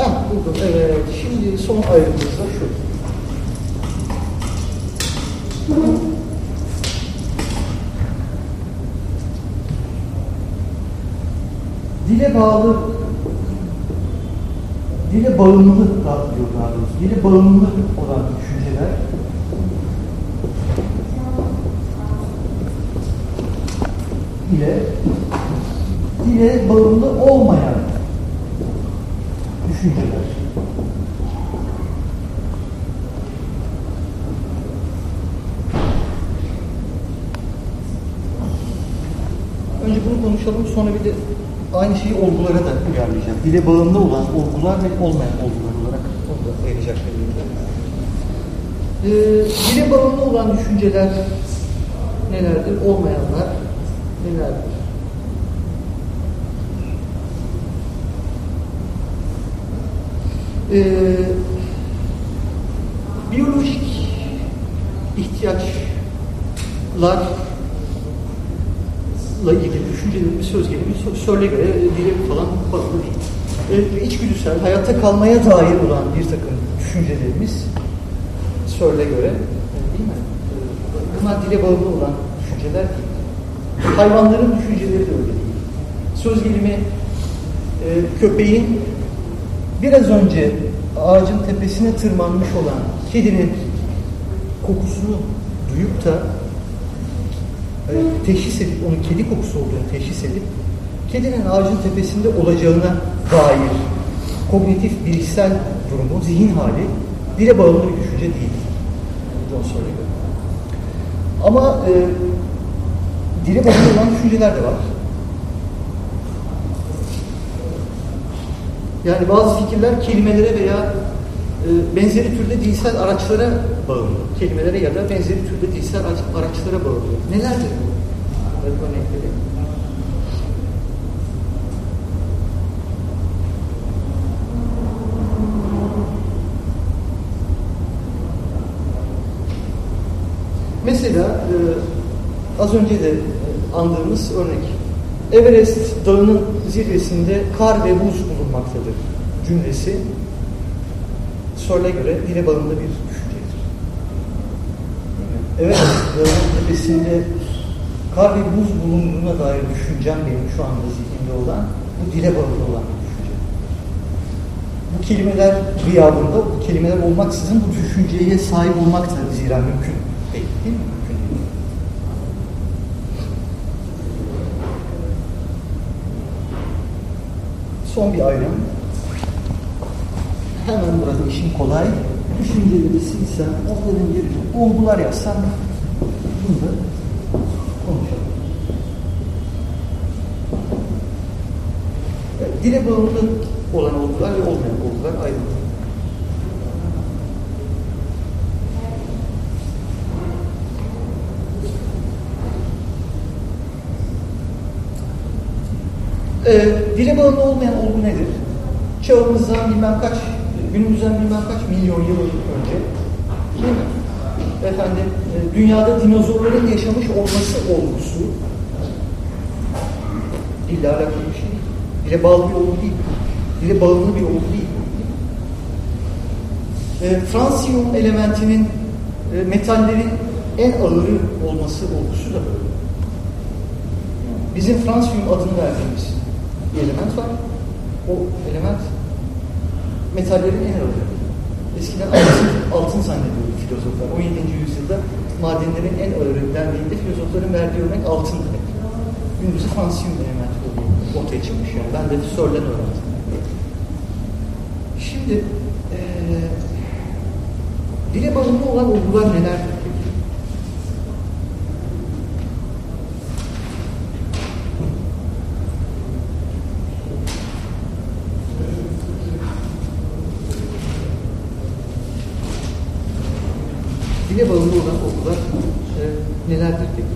Ah, buldum. Evet. Şimdi son ayrımımız da şu. dile bağlı dile bağımlı daha doğrusu dile bağımlı olan düşünceler ile dile bağımlı olmayan düşünceler. Önce bunu konuşalım sonra bir de aynı şeyi olgulara da uyarlayacağım. Dile bağımlı olan olgular ve olmayan olgular olarak onu da ayıracak ee, dile bağımlı olan düşünceler nelerdir? Olmayanlar nelerdir? Ee, biyolojik ihtiyaçlar ilgili düşüncelerimiz, söz gelimi söyle göre dile falan bağlı değil. E, içgüdüsel, hayatta kalmaya dair olan bir takım düşüncelerimiz söyle göre e, değil mi? E, bunlar dile bağımlı olan düşünceler değil. Hayvanların düşünceleri de öyle değil. Söz gelimi e, köpeğin biraz önce ağacın tepesine tırmanmış olan kedinin kokusunu duyup da teşhis edip, onun kedi kokusu olduğunu teşhis edip kedinin ağacın tepesinde olacağına dair kognitif, bilişsel durumu, zihin hali dile bağımlı bir düşünce değil. John göre. Ama e, dile bağımlı olan düşünceler de var. Yani bazı fikirler kelimelere veya e, benzeri türde dilsel araçlara bağımlı. Kelimelere ya da benzeri türde dilsel araçlara bağlı. Nelerdir bu? Örnekleri. Mesela e, az önce de andığımız örnek. Everest dağının zirvesinde kar ve buz bulunmaktadır cümlesi Searle'e göre dile bağımlı bir düşüncedir. Evet, dağın tepesinde kar ve buz bulunduğuna dair düşüncem benim şu anda zihnimde olan, bu dile bağımlı olan bir düşünce. Bu kelimeler gıyabında, bu kelimeler olmaksızın bu düşünceye sahip olmak da zira mümkün değil, değil mi? Mümkün değil. Son bir ayrım. Hemen burada işin kolay. Düşünceleri silsem, onların yerine olgular yazsam bunu da konuşalım. Evet, dile bağımlı olan olgular ve olmayan olgular ayrılıyor. Ee, dile bağımlı olmayan olgu nedir? Çağımızdan bilmem kaç, günümüzden bilmem kaç milyon yıl önce değil mi? efendim e, dünyada dinozorların yaşamış olması olgusu dille alakalı bir şey. Dile bağlı bir olgu değil. Dile bağımlı bir olgu değil. E, Fransiyum elementinin e, metallerin en ağırı olması olgusu da böyle. Bizim Fransiyum adını verdiğimiz bir element var. O element metallerin en ağırı. Eskiden altın, altın zannediyordu filozoflar. 17. yüzyılda madenlerin en ağırı dendiğinde filozofların verdiği örnek altın demek. Günümüzde fransiyum elementi oluyor. Ortaya çıkmış yani. Ben de Sör'den öğrendim. Şimdi ee, dile bağımlı olan olgular nelerdir peki? Dile bağımlı olan olgular e, nelerdir peki?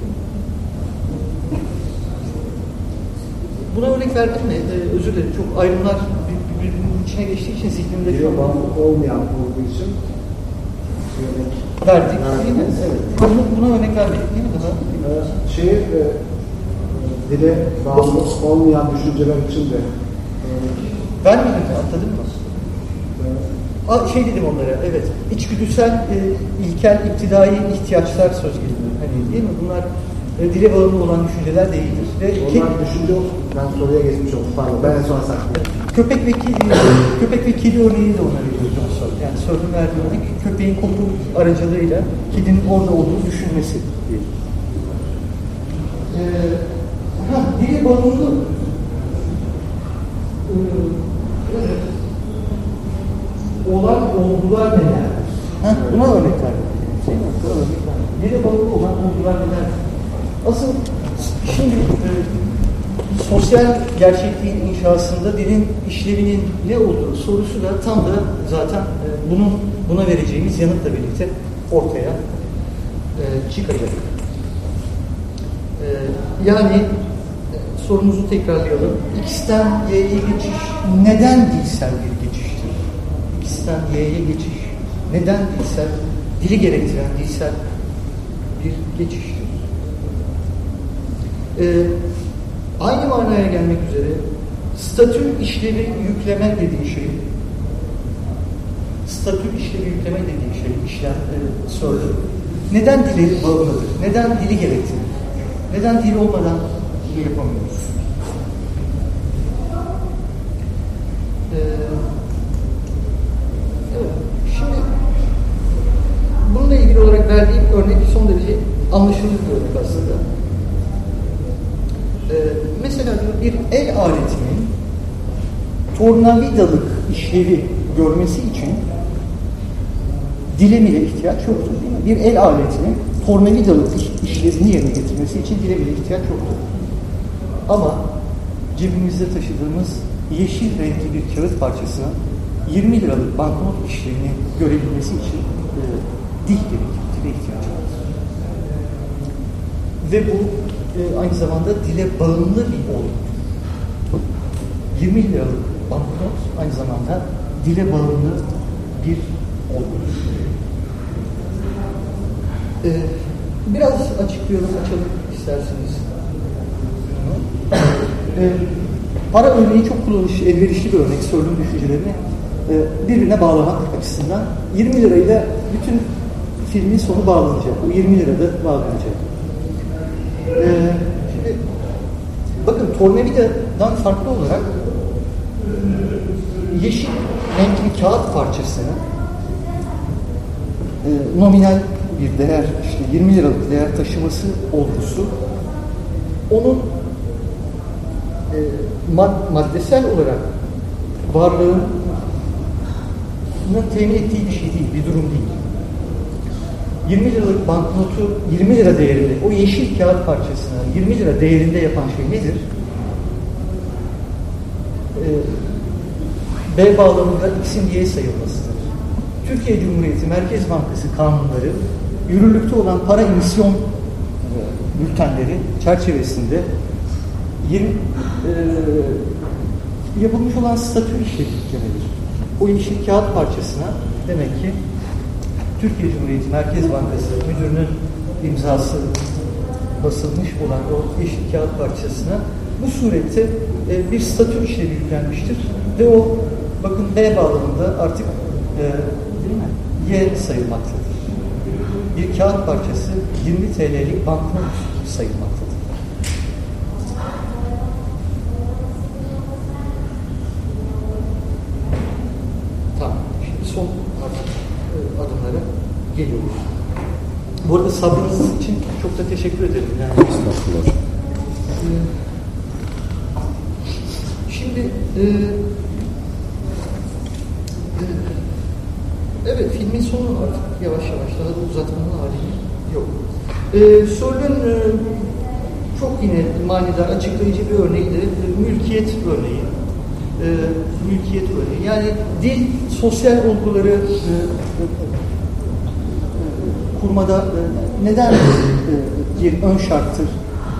Buna örnek verdim mi? Ee, özür dilerim. Çok ayrımlar bir- birbirinin içine geçtiği için zihnimde şu Dile an bağımlı olmayan olduğu için örnek verdik değil mi? Evet. Buna, buna örnek vermedik değil mi? Daha Ee, şey e, dile bağımlı olmayan düşünceler için de e, vermedik mi? Atladın mı? Aa, şey dedim onlara, evet. İçgüdüsel, e, ilkel, iptidai ihtiyaçlar söz gelimi. Hani değil mi? Bunlar e, dile bağımlı olan düşünceler değildir. Ve ke- onlar düşünce ben soruya geçmiş oldum. Pardon ben en sona saklıyorum. köpek ve kedi, köpek ve kedi örneğini de ona veriyoruz. Yani sözün verdiği örnek, köpeğin koku aracılığıyla kedinin orada olduğunu düşünmesi diye. Ee, ha, dile bağımlı e, evet. olan olgular neler? Ha, buna örnek verdim. Şey? Buna örnek verdim. Dile bağımlı olan olgular neler? Asıl şimdi e, sosyal gerçekliğin inşasında dilin işlevinin ne olduğu sorusu da tam da zaten e, bunun buna vereceğimiz yanıtla birlikte ortaya e, çıkacak. E, yani e, sorumuzu tekrarlayalım. X'ten Y'ye geçiş neden dilsel bir geçiştir? X'ten Y'ye geçiş neden dilsel, dili gerektiren dilsel bir geçiştir? Ee, aynı manaya gelmek üzere statü işlevi yükleme dediği şey statü işlevi yükleme dediği şey işlem e, söylüyor. Neden dili bağımlıdır? Neden dili gerektirir? Neden dil olmadan bunu yapamıyoruz? Ee, şimdi bununla ilgili olarak verdiğim örnek son derece anlaşılır bir örnek aslında. Ee, mesela bir el aletinin tornavidalık işlevi görmesi için dile bile ihtiyaç yoktur değil mi? Bir el aletinin tornavidalık iş- işlevini yerine getirmesi için dile bile ihtiyaç yoktur. Ama cebimizde taşıdığımız yeşil renkli bir kağıt parçasına 20 liralık banknot işlevini görebilmesi için e, dil gerekir, dile ihtiyaç var. Ve bu e, aynı zamanda dile bağımlı bir olgu. 20 liralık banknot aynı zamanda dile bağımlı bir olgudur. E, biraz açıklayalım, açalım isterseniz. E, para örneği çok kullanışlı, elverişli bir örnek. Söylediğim düşüncelerini e, birbirine bağlamak açısından 20 lirayla bütün filmin sonu bağlanacak. O 20 lira da bağlanacak. Ee, şimdi bakın tornavidadan farklı olarak yeşil renkli kağıt parçasını e, nominal bir değer işte 20 liralık değer taşıması olgusu onun e, mad- maddesel olarak varlığının temin ettiği bir şey değil, bir durum değil. 20 liralık banknotu 20 lira değerinde, o yeşil kağıt parçasını 20 lira değerinde yapan şey nedir? Ee, B bağlamında X'in Y sayılmasıdır. Türkiye Cumhuriyeti Merkez Bankası kanunları yürürlükte olan para emisyon e, bültenleri çerçevesinde 20, e, yapılmış olan statü işlevi yüklemedir. O yeşil kağıt parçasına demek ki Türkiye Cumhuriyeti Merkez Bankası müdürünün imzası basılmış olan o yeşil kağıt parçasına bu surette e, bir statü işlevi yüklenmiştir. Ve o bakın B bağlamında artık e? Y sayılmaktadır. Bir kağıt parçası 20 TL'lik banknot sayılmaktadır. Tamam. Şimdi son artık e, adımlara geliyoruz. Bu arada sabrınız için çok da teşekkür ederim. Yani, Estağfurullah e, şimdi e, e, evet filmin sonu artık yavaş yavaş daha da uzatmanın hali yok. E, e, çok yine manidar açıklayıcı bir örneği de e, mülkiyet örneği. E, mülkiyet örneği. Yani dil sosyal olguları e, kurmada e, neden e, bir ön şarttır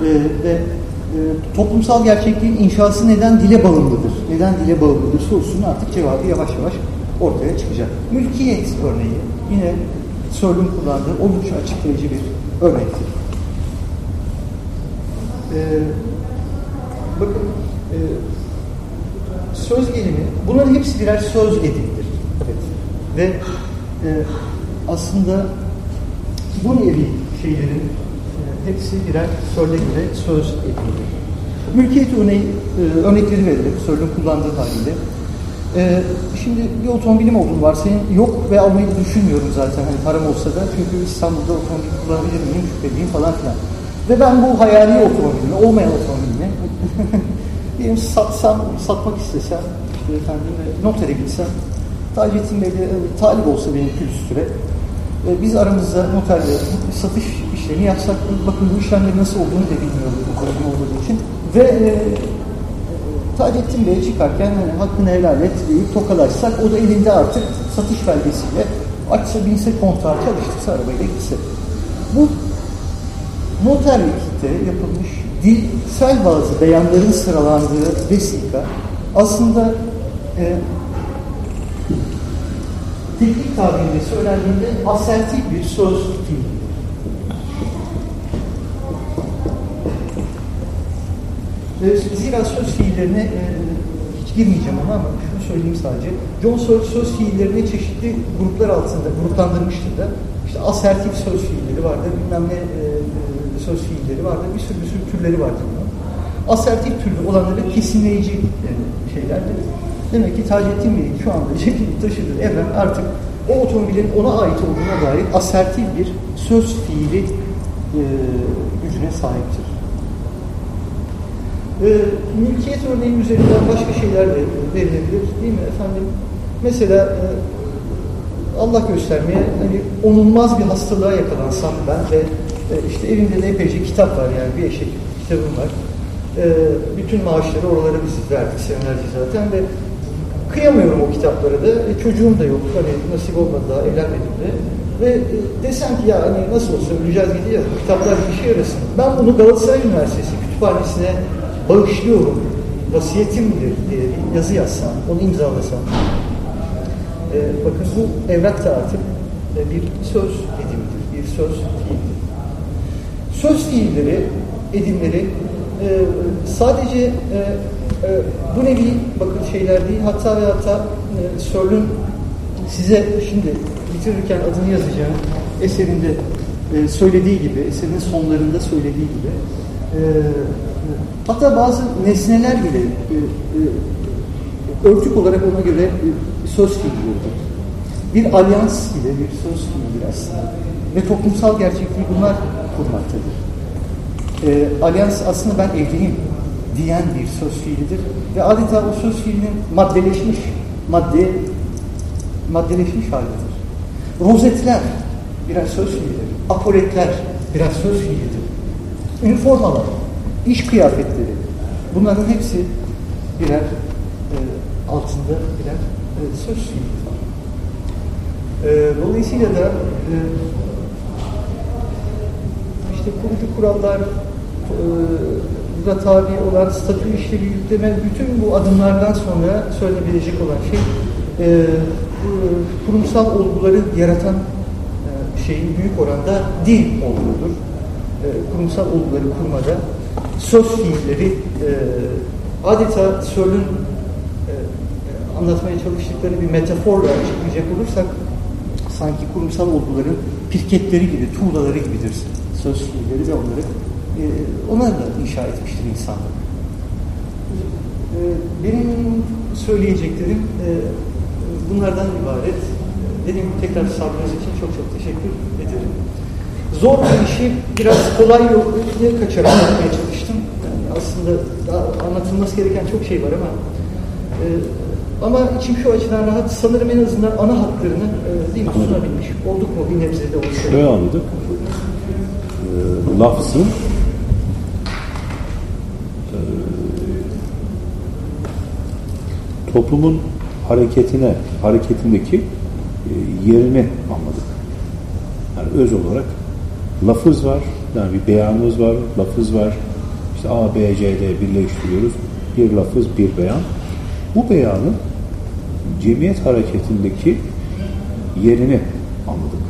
E, ve e, toplumsal gerçekliğin inşası neden dile bağımlıdır? Neden dile bağımlıdır sorusunun artık cevabı yavaş yavaş ortaya çıkacak. Mülkiyet örneği yine Searle'ün kullandığı oldukça açıklayıcı bir örnektir. E, bakın e, söz gelimi, bunların hepsi birer söz edimdir. Evet. Ve e, aslında bu nevi şeylerin e, hepsi birer söyle göre söz edildi. Mülkiyet örneği, e, örnekleri verelim, Sörl'ün kullandığı haliyle. E, şimdi bir otomobilim olduğunu var. Senin yok ve almayı düşünmüyorum zaten hani param olsa da. Çünkü İstanbul'da otomobil kullanabilir miyim, şüpheliyim falan filan. Ve ben bu hayali otomobilimi, olmayan otomobilimi [laughs] diyelim satsam, satmak istesem, işte efendim notere gitsem, Taceddin Bey de e, talip olsa benim külüstüre, e, biz aramızda noterle satış işlemi yapsak, bakın bu işlemlerin nasıl olduğunu da bilmiyorum bu konum olduğu için. Ve e, Taceddin Bey'e çıkarken hani, hakkını helal et deyip tokalaşsak, o da elinde artık satış belgesiyle açsa binse kontağı çalıştırsa arabayla gitse. Bu noterlikte yapılmış dilsel bazı beyanların sıralandığı vesika aslında e, teknik tabirle söylendiğinde asertif bir söz fiilidir. E, zira söz fiillerine e, hiç girmeyeceğim ona ama şunu söyleyeyim sadece. John Searle söz fiillerini çeşitli gruplar altında gruplandırmıştır da. İşte asertif söz fiilleri vardır, bilmem ne e, söz fiilleri vardır, bir sürü bir sürü türleri vardır. Asertif türlü olanları kesinleyici şeylerdir. Demek ki Taceddin Bey'in şu anda çekilip taşıdığı evren artık o otomobilin ona ait olduğuna dair asertif bir söz fiili e, gücüne sahiptir. E, mülkiyet örneği üzerinden başka şeyler de verilebilir değil mi efendim? Mesela e, Allah göstermeye hani onulmaz bir hastalığa yakalansam ben ve işte evimde de epeyce kitap var yani bir eşek kitabım var. E, bütün maaşları oralara biz verdik senelerce zaten ve kıyamıyorum o kitaplara da. E, çocuğum da yok. Hani nasip olmadı daha evlenmedim de. Ve e, desem ki ya hani nasıl olsa öleceğiz gideceğiz. Kitaplar bir işe yarasın. Ben bunu Galatasaray Üniversitesi kütüphanesine bağışlıyorum. Vasiyetimdir diye bir yazı yazsam, onu imzalasam. E, bakın bu evrak da artık e, bir söz edimidir. Bir söz fiildir. Söz fiilleri, edimleri e, sadece e, e, bu nevi bakın şeyler değil hatta ve hatta e, Sörl'ün size şimdi bitirirken adını yazacağım eserinde e, söylediği gibi eserin sonlarında söylediği gibi e, hatta bazı nesneler bile e, e, örtük olarak ona göre e, söz fiilidir. Bir alyans ile bir söz fiilidir aslında. Ve toplumsal gerçekliği bunlar kurmaktadır. E, alyans aslında ben evliyim diyen bir söz fiilidir. Ve adeta o söz fiilinin maddeleşmiş, madde, maddeleşmiş halidir. Rozetler birer söz fiilidir. Apoletler birer söz fiilidir. Üniformalar, iş kıyafetleri bunların hepsi birer e, altında birer e, söz fiilidir. E, dolayısıyla da e, işte kurucu kurallar e, da tabi olan statü işlevi yükleme bütün bu adımlardan sonra söylenebilecek olan şey e, kurumsal olguları yaratan şeyin büyük oranda dil olduğudur. E, kurumsal olguları kurmada söz fiilleri e, adeta Searle'ün e, anlatmaya çalıştıkları bir metaforla açıklayacak olursak sanki kurumsal olguların pirketleri gibi, tuğlaları gibidir söz fiilleri ve onları e, onlarla inşa etmiştir insanlar. E, benim söyleyeceklerim e, bunlardan ibaret. Dediğim gibi tekrar sabrınız için çok çok teşekkür ederim. Zor bir işi biraz kolay yoluyla kaçarak yapmaya çalıştım. Yani aslında daha anlatılması gereken çok şey var ama e, ama içim şu açıdan rahat. Sanırım en azından ana hatlarını e, değil mi sunabilmiş olduk mu bir nebze de olsa. Şöyle anladık. Lafzın e, toplumun hareketine, hareketindeki e, yerini anladık. Yani öz olarak lafız var, yani bir beyanımız var, lafız var. İşte A, B, C, D birleştiriyoruz. Bir lafız, bir beyan. Bu beyanın cemiyet hareketindeki yerini anladık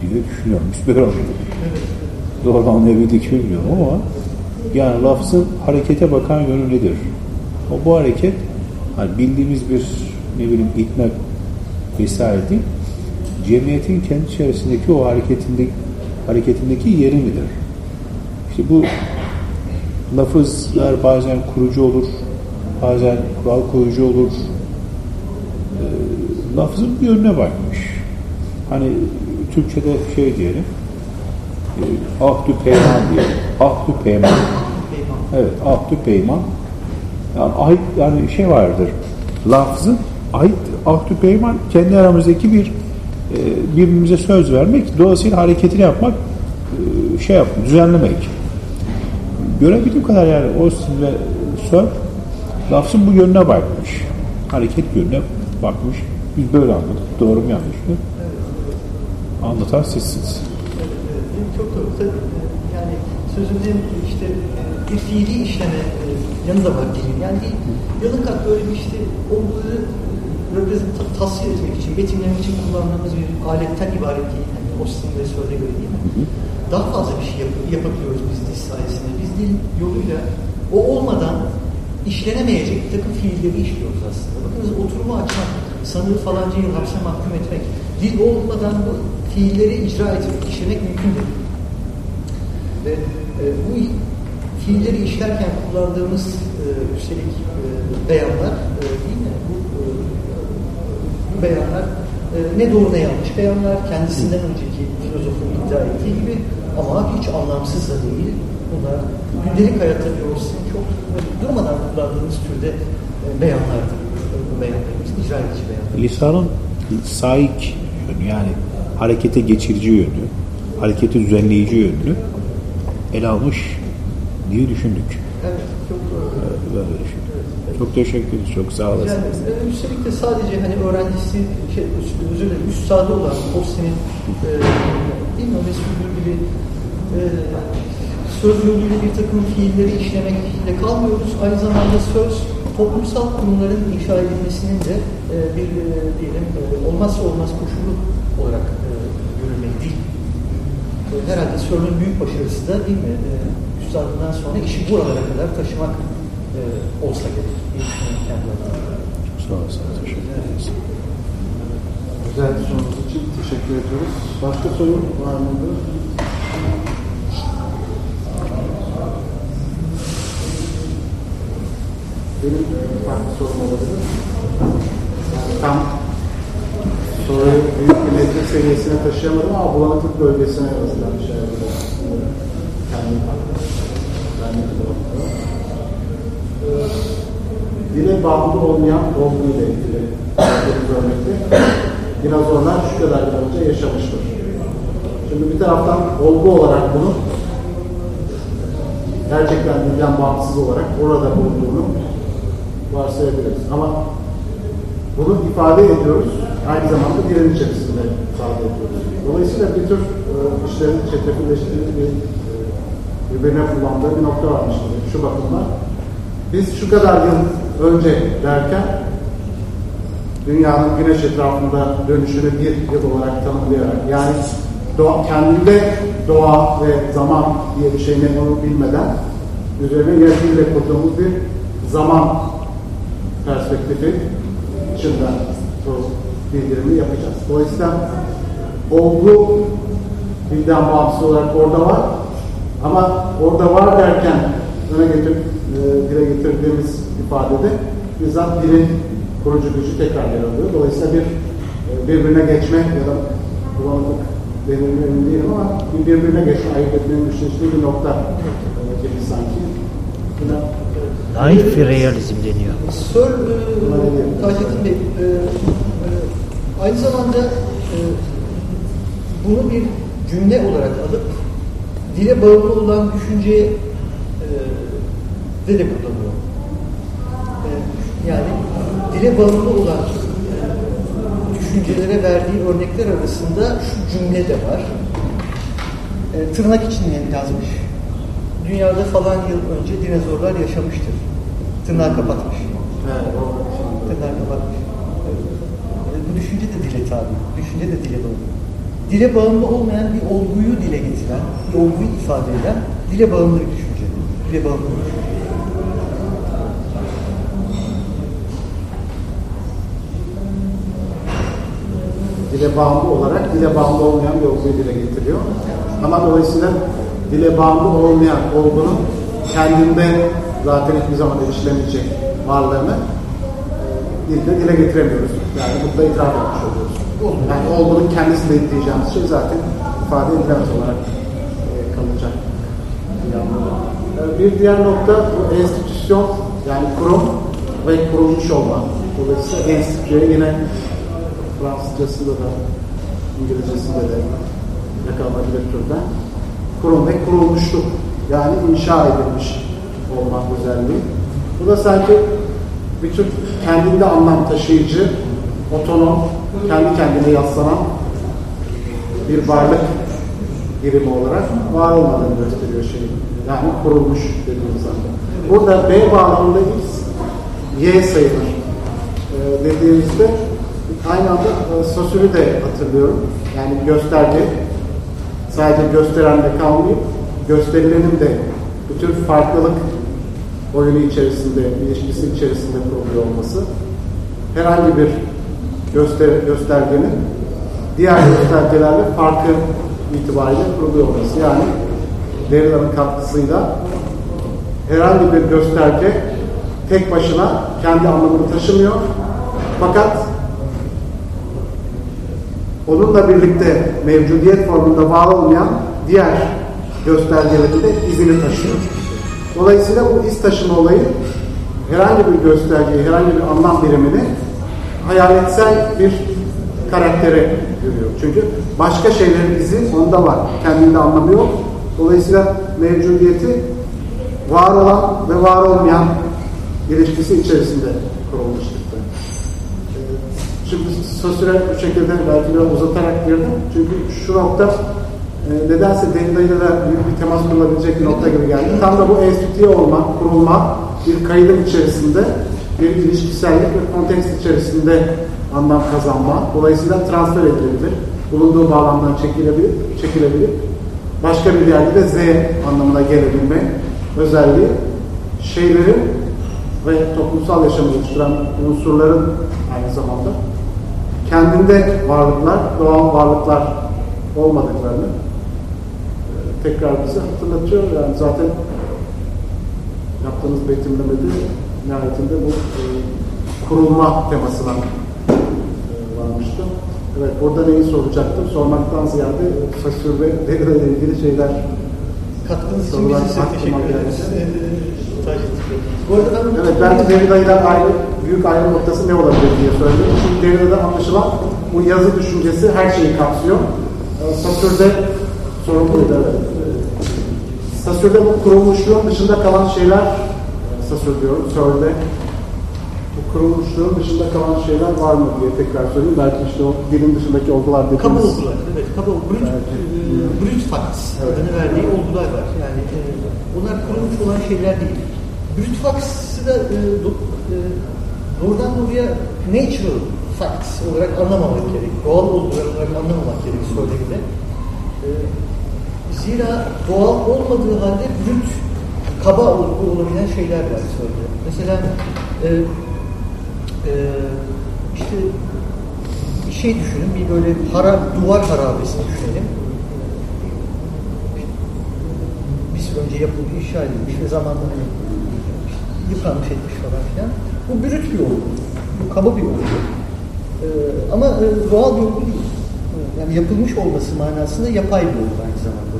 diye düşünüyorum. Biz böyle anladık. Doğru anlayabildik bilmiyorum ama yani lafzın harekete bakan yönü nedir? O bu hareket hani bildiğimiz bir ne bileyim ikna vesaire değil, cemiyetin kendi içerisindeki o hareketindeki hareketindeki yeri midir? İşte bu lafızlar bazen kurucu olur, bazen kural koyucu olur. E, lafzın bir yönüne bakmış. Hani Türkçe'de şey diyelim, e, ahdü peyman diyelim. Ahdü peyman. Evet, ahdü peyman. Yani ahit yani şey vardır. Lafzın ait ahdü peyman kendi aramızdaki bir e, birbirimize söz vermek, dolayısıyla hareketini yapmak, e, şey yapmak, düzenlemek. Görebildiğim kadar yani Austin ve Sör lafzın bu yönüne bakmış. Hareket yönüne bakmış. Biz böyle anladık. Doğru mu yanlış mı? Anlatan sizsiniz. Sözümün işte bir fiili işleme e, yanı da var diyeyim. Yani bir yalın kat böyle bir işte olguları tasvir etmek için, betimlemek için kullandığımız bir aletten ibaret değil. Yani Austin ve Sör'de göre değil mi? Daha fazla bir şey yap yapabiliyoruz biz dil sayesinde. Biz dil yoluyla o olmadan işlenemeyecek bir takım fiilleri işliyoruz aslında. Bakınız oturumu açmak, sanığı falanca yıl hapse mahkum etmek, dil olmadan bu fiilleri icra etmek, işlemek mümkün değil. Ve e, bu fiilleri işlerken kullandığımız e, üstelik e, beyanlar e, değil mi? Bu, bu beyanlar ne doğru ne yanlış beyanlar kendisinden önceki filozofun iddia ettiği gibi ama hiç anlamsız da değil. Bunlar gündelik hayatta olsun çok durmadan kullandığımız türde e, beyanlardır. Bu beyanlarımız icra edici beyanlar. Lisanın saik yönü yani harekete geçirici yönü, hareketi düzenleyici yönünü ele almış diye düşündük. Evet, çok doğru. Böyle düşündük. Çok teşekkür ederiz. Çok sağ olasın. Yani, e, üstelik de sadece hani öğrencisi, şey, özür dilerim, üstadı olan Hosse'nin e, değil mi, Mesut'un gibi e, söz yoluyla bir takım fiilleri işlemekle kalmıyoruz. Aynı zamanda söz toplumsal kurumların inşa edilmesinin de e, bir e, diyelim e, olmazsa olmaz koşulu olarak e. E, herhalde Sör'ün büyük başarısı da değil mi? E, üstadından sonra işi buralara kadar taşımak e, olsa gerek. Çok sağ olasın. Teşekkür ederiz. Güzel sorunuz için teşekkür ediyoruz. Başka soru var mıydı? Benim bir farklı sorum olabilir. Yani tam soruyu büyük bir metre seviyesine taşıyamadım ama bulanıklık bölgesine en azından bir şey. Yani, kadar dile bağımlı olmayan olgu ile ilgili bir örnekte dinozorlar şu kadar yıl önce yaşamıştır. Şimdi bir taraftan olgu olarak bunu gerçekten dilden bağımsız olarak orada bulunduğunu varsayabiliriz. Ama bunu ifade ediyoruz. Aynı zamanda dilin içerisinde ediyoruz. Dolayısıyla bir tür e, işlerin çetrefilleştiği bir e, birbirine kullandığı bir nokta varmış şu bakımdan. Biz şu kadar yıl önce derken dünyanın güneş etrafında dönüşünü bir yıl olarak tanımlayarak yani doğa, kendinde doğa ve zaman diye bir şey ne onu bilmeden üzerine yönetiyle kurduğumuz bir zaman perspektifi içinden bu bildirimi yapacağız. Dolayısıyla olgu dilden bağımsız olarak orada var ama orada var derken öne getirip e, dile getirdiğimiz ifadede bizzat dilin kurucu gücü tekrar yer alıyor. Dolayısıyla bir e, birbirine geçme ya da bulanıklık denir mi emin değilim ama bir birbirine geçme, ayırt etmenin güçleştiği bir nokta e, gibi sanki. Buna, Naif bir realizm deniyor. Sör e, Taceddin Bey, e, e, aynı zamanda e, bunu bir cümle olarak alıp dile bağımlı olan düşünceye e, de de kullanıyor. E, yani dile bağımlı olan e, düşüncelere verdiği örnekler arasında şu cümle de var. E, tırnak içinde yazmış. Dünyada falan yıl önce dinozorlar yaşamıştır. Tırnağı kapatmış. evet, o Tırnağı kapatmış. Düşünce de dile tabi. Düşünce de dile bağımlı. Dile bağımlı olmayan bir olguyu dile getiren, bir olguyu ifade eden dile bağımlı bir düşünce. Dile bağımlı bir düşünce. dile bağımlı olarak dile bağımlı olmayan bir olguyu dile getiriyor. Ama dolayısıyla dile bağımlı olmayan olgunun kendinde zaten hiçbir zaman erişilemeyecek varlığını dilde dile getiremiyoruz. Yani burada itiraf etmiş oluyoruz. Yani olgunun kendisinde diyeceğimiz şey zaten ifade edilemez olarak e, kalacak. Bir diğer nokta bu enstitüsyon yani kurum ve kurulmuş olma. Dolayısıyla enstitüye yine Fransızcasında da İngilizcesinde de yakalanabilir türden kurum ve kurulmuşluk yani inşa edilmiş olmak özelliği. Bu da sanki bir tür kendinde anlam taşıyıcı, otonom, kendi kendine yaslanan bir varlık birimi olarak var olmadığını gösteriyor şey. Yani kurulmuş dediğimiz anda. Burada B bağlamında X, Y sayılır e, dediğimizde aynı anda e, sosürü de hatırlıyorum. Yani gösterge sadece gösteren de kalmayıp gösterilenin de bütün farklılık oyunu içerisinde, ilişkisi içerisinde kuruluyor olması herhangi bir göster göstergenin diğer göstergelerle farkı itibariyle kuruluyor olması. Yani Derrida'nın katkısıyla herhangi bir gösterge tek başına kendi anlamını taşımıyor. Fakat onunla birlikte mevcudiyet formunda var olmayan diğer göstergelerin de izini taşıyor. Dolayısıyla bu iz taşıma olayı herhangi bir göstergeyi, herhangi bir anlam birimini hayaletsel bir karaktere görüyor. Çünkü başka şeylerin izi onda var. Kendinde anlamı yok. Dolayısıyla mevcudiyeti var olan ve var olmayan ilişkisi içerisinde kurulmuştur. Şimdi sosyal bu şekilde belki biraz uzatarak girdim. Çünkü şu nokta e, nedense Derrida'yla da büyük bir temas kurulabilecek bir nokta gibi geldi. Tam da bu enstitüye olma, kurulma, bir kaydın içerisinde bir ilişkisellik ve kontekst içerisinde anlam kazanma. Dolayısıyla transfer edilebilir. Bulunduğu bağlamdan çekilebilir, çekilebilir. Başka bir yerde de Z anlamına gelebilme özelliği şeylerin ve toplumsal yaşamı oluşturan unsurların aynı zamanda kendinde varlıklar, doğal varlıklar olmadıklarını tekrar bize hatırlatıyor. Yani zaten yaptığımız betimlemede nihayetinde bu e, kurulma temasına e, varmıştı. Evet, burada neyi soracaktım? Sormaktan ziyade Sasur ve Derrida ile ilgili şeyler Katkınız için biz size teşekkür ederiz. Bu arada ben Evet, belki Derrida ile ayrı, büyük ayrı noktası ne olabilir diye söyledim. Çünkü Derrida'da anlaşılan bu yazı düşüncesi her şeyi kapsıyor. Ee, Evet. Satürn'de bu kurulmuşluğun dışında kalan şeyler, Satürn diyorum, Sör'de bu kurulmuşluğun dışında kalan şeyler var mı diye tekrar söyleyeyim. Belki işte o dilin dışındaki olgular dediğimiz olgular, evet, kaba brüt, Evet. e, brüt Evet. adını verdiği olgular var. Yani e, bunlar kurulmuş olan şeyler değil. Brüt facts'ı da e, do, e, doğrudan doğruya natural facts olarak anlamamak gerek. Doğal olgular olarak anlamamak gerek söylediğinde. E, zira doğal olmadığı halde brüt, kaba ol- olabilen şeyler var sözde. Mesela e, e, işte bir şey düşünün, bir böyle hara, duvar harabesi düşünelim. Bir süre önce yapılmış, inşa edilmiş ve zamanla yıpranmış etmiş falan filan. Bu brüt bir olgu. Bu kaba bir olgu. Ee, ama e, doğal bir olgu değil. Yani yapılmış olması manasında yapay bir olgu aynı zamanda.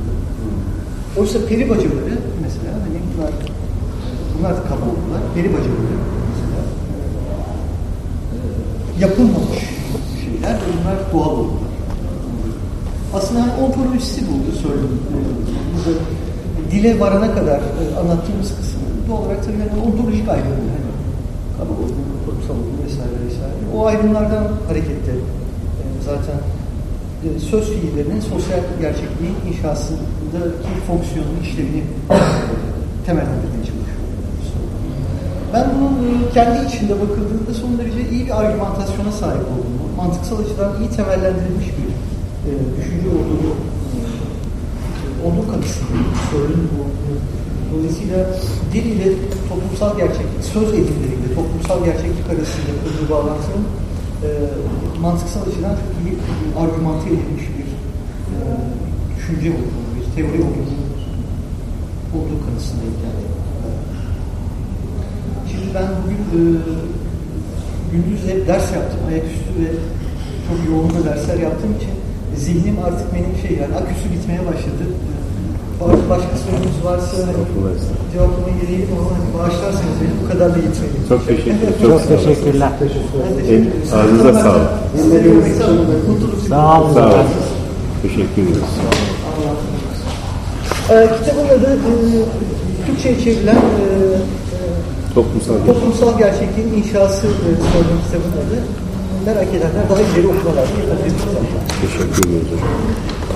Oysa peri bacaları mesela hani bunlar bunlar olgular. Peri bacaları mesela e, yapılmamış şeyler bunlar doğal olgular. Aslında hani ontolojisi bu söyledim. Burada dile varana kadar e, anlattığımız kısım doğal olarak tabii yani ontolojik ayrım yani kaba olgu, kurumsal olgu vesaire vesaire. O ayrımlardan hareketle e, zaten söz fiillerinin sosyal gerçekliğin inşasındaki fonksiyonunu, işlevini e, temellendirmeye çalışıyoruz. Ben bunun e, kendi içinde bakıldığında son derece iyi bir argümantasyona sahip olduğunu, mantıksal açıdan iyi temellendirilmiş bir e, düşünce olduğunu e, olduğu kanısındayım. Sorunun. Dolayısıyla dil ile toplumsal gerçeklik, söz edimleriyle toplumsal gerçeklik arasında kurduğu bağlantının e, mantıksal açıdan çok iyi argümante edilmiş bir e, düşünce olduğunu, bir teori olduğunu olduğu kanısındayım yani. Şimdi ben bugün e, gündüz hep ders yaptım, ayaküstü ve çok yoğun da dersler yaptığım için zihnim artık benim şey yani aküsü bitmeye başladı. Ba- Başka sorunuz varsa hani cevaplama gereği ama hani bağışlarsanız beni bu kadar da yetmeyeyim. Çok teşekkür ederim. Çok sağ olun. teşekkürler. Ben teşekkür ederim. Ağzınıza sağlık. Sağ olun. Sağ olun. Teşekkür ederiz. Ee, kitabın adı e, Türkçe'ye çevrilen e, e, Toplumsal Toplumsal Gerçekliğin İnşası e, sorduğum kitabın adı. Merak edenler daha ileri okumalar. Teşekkür ediyoruz. hocam.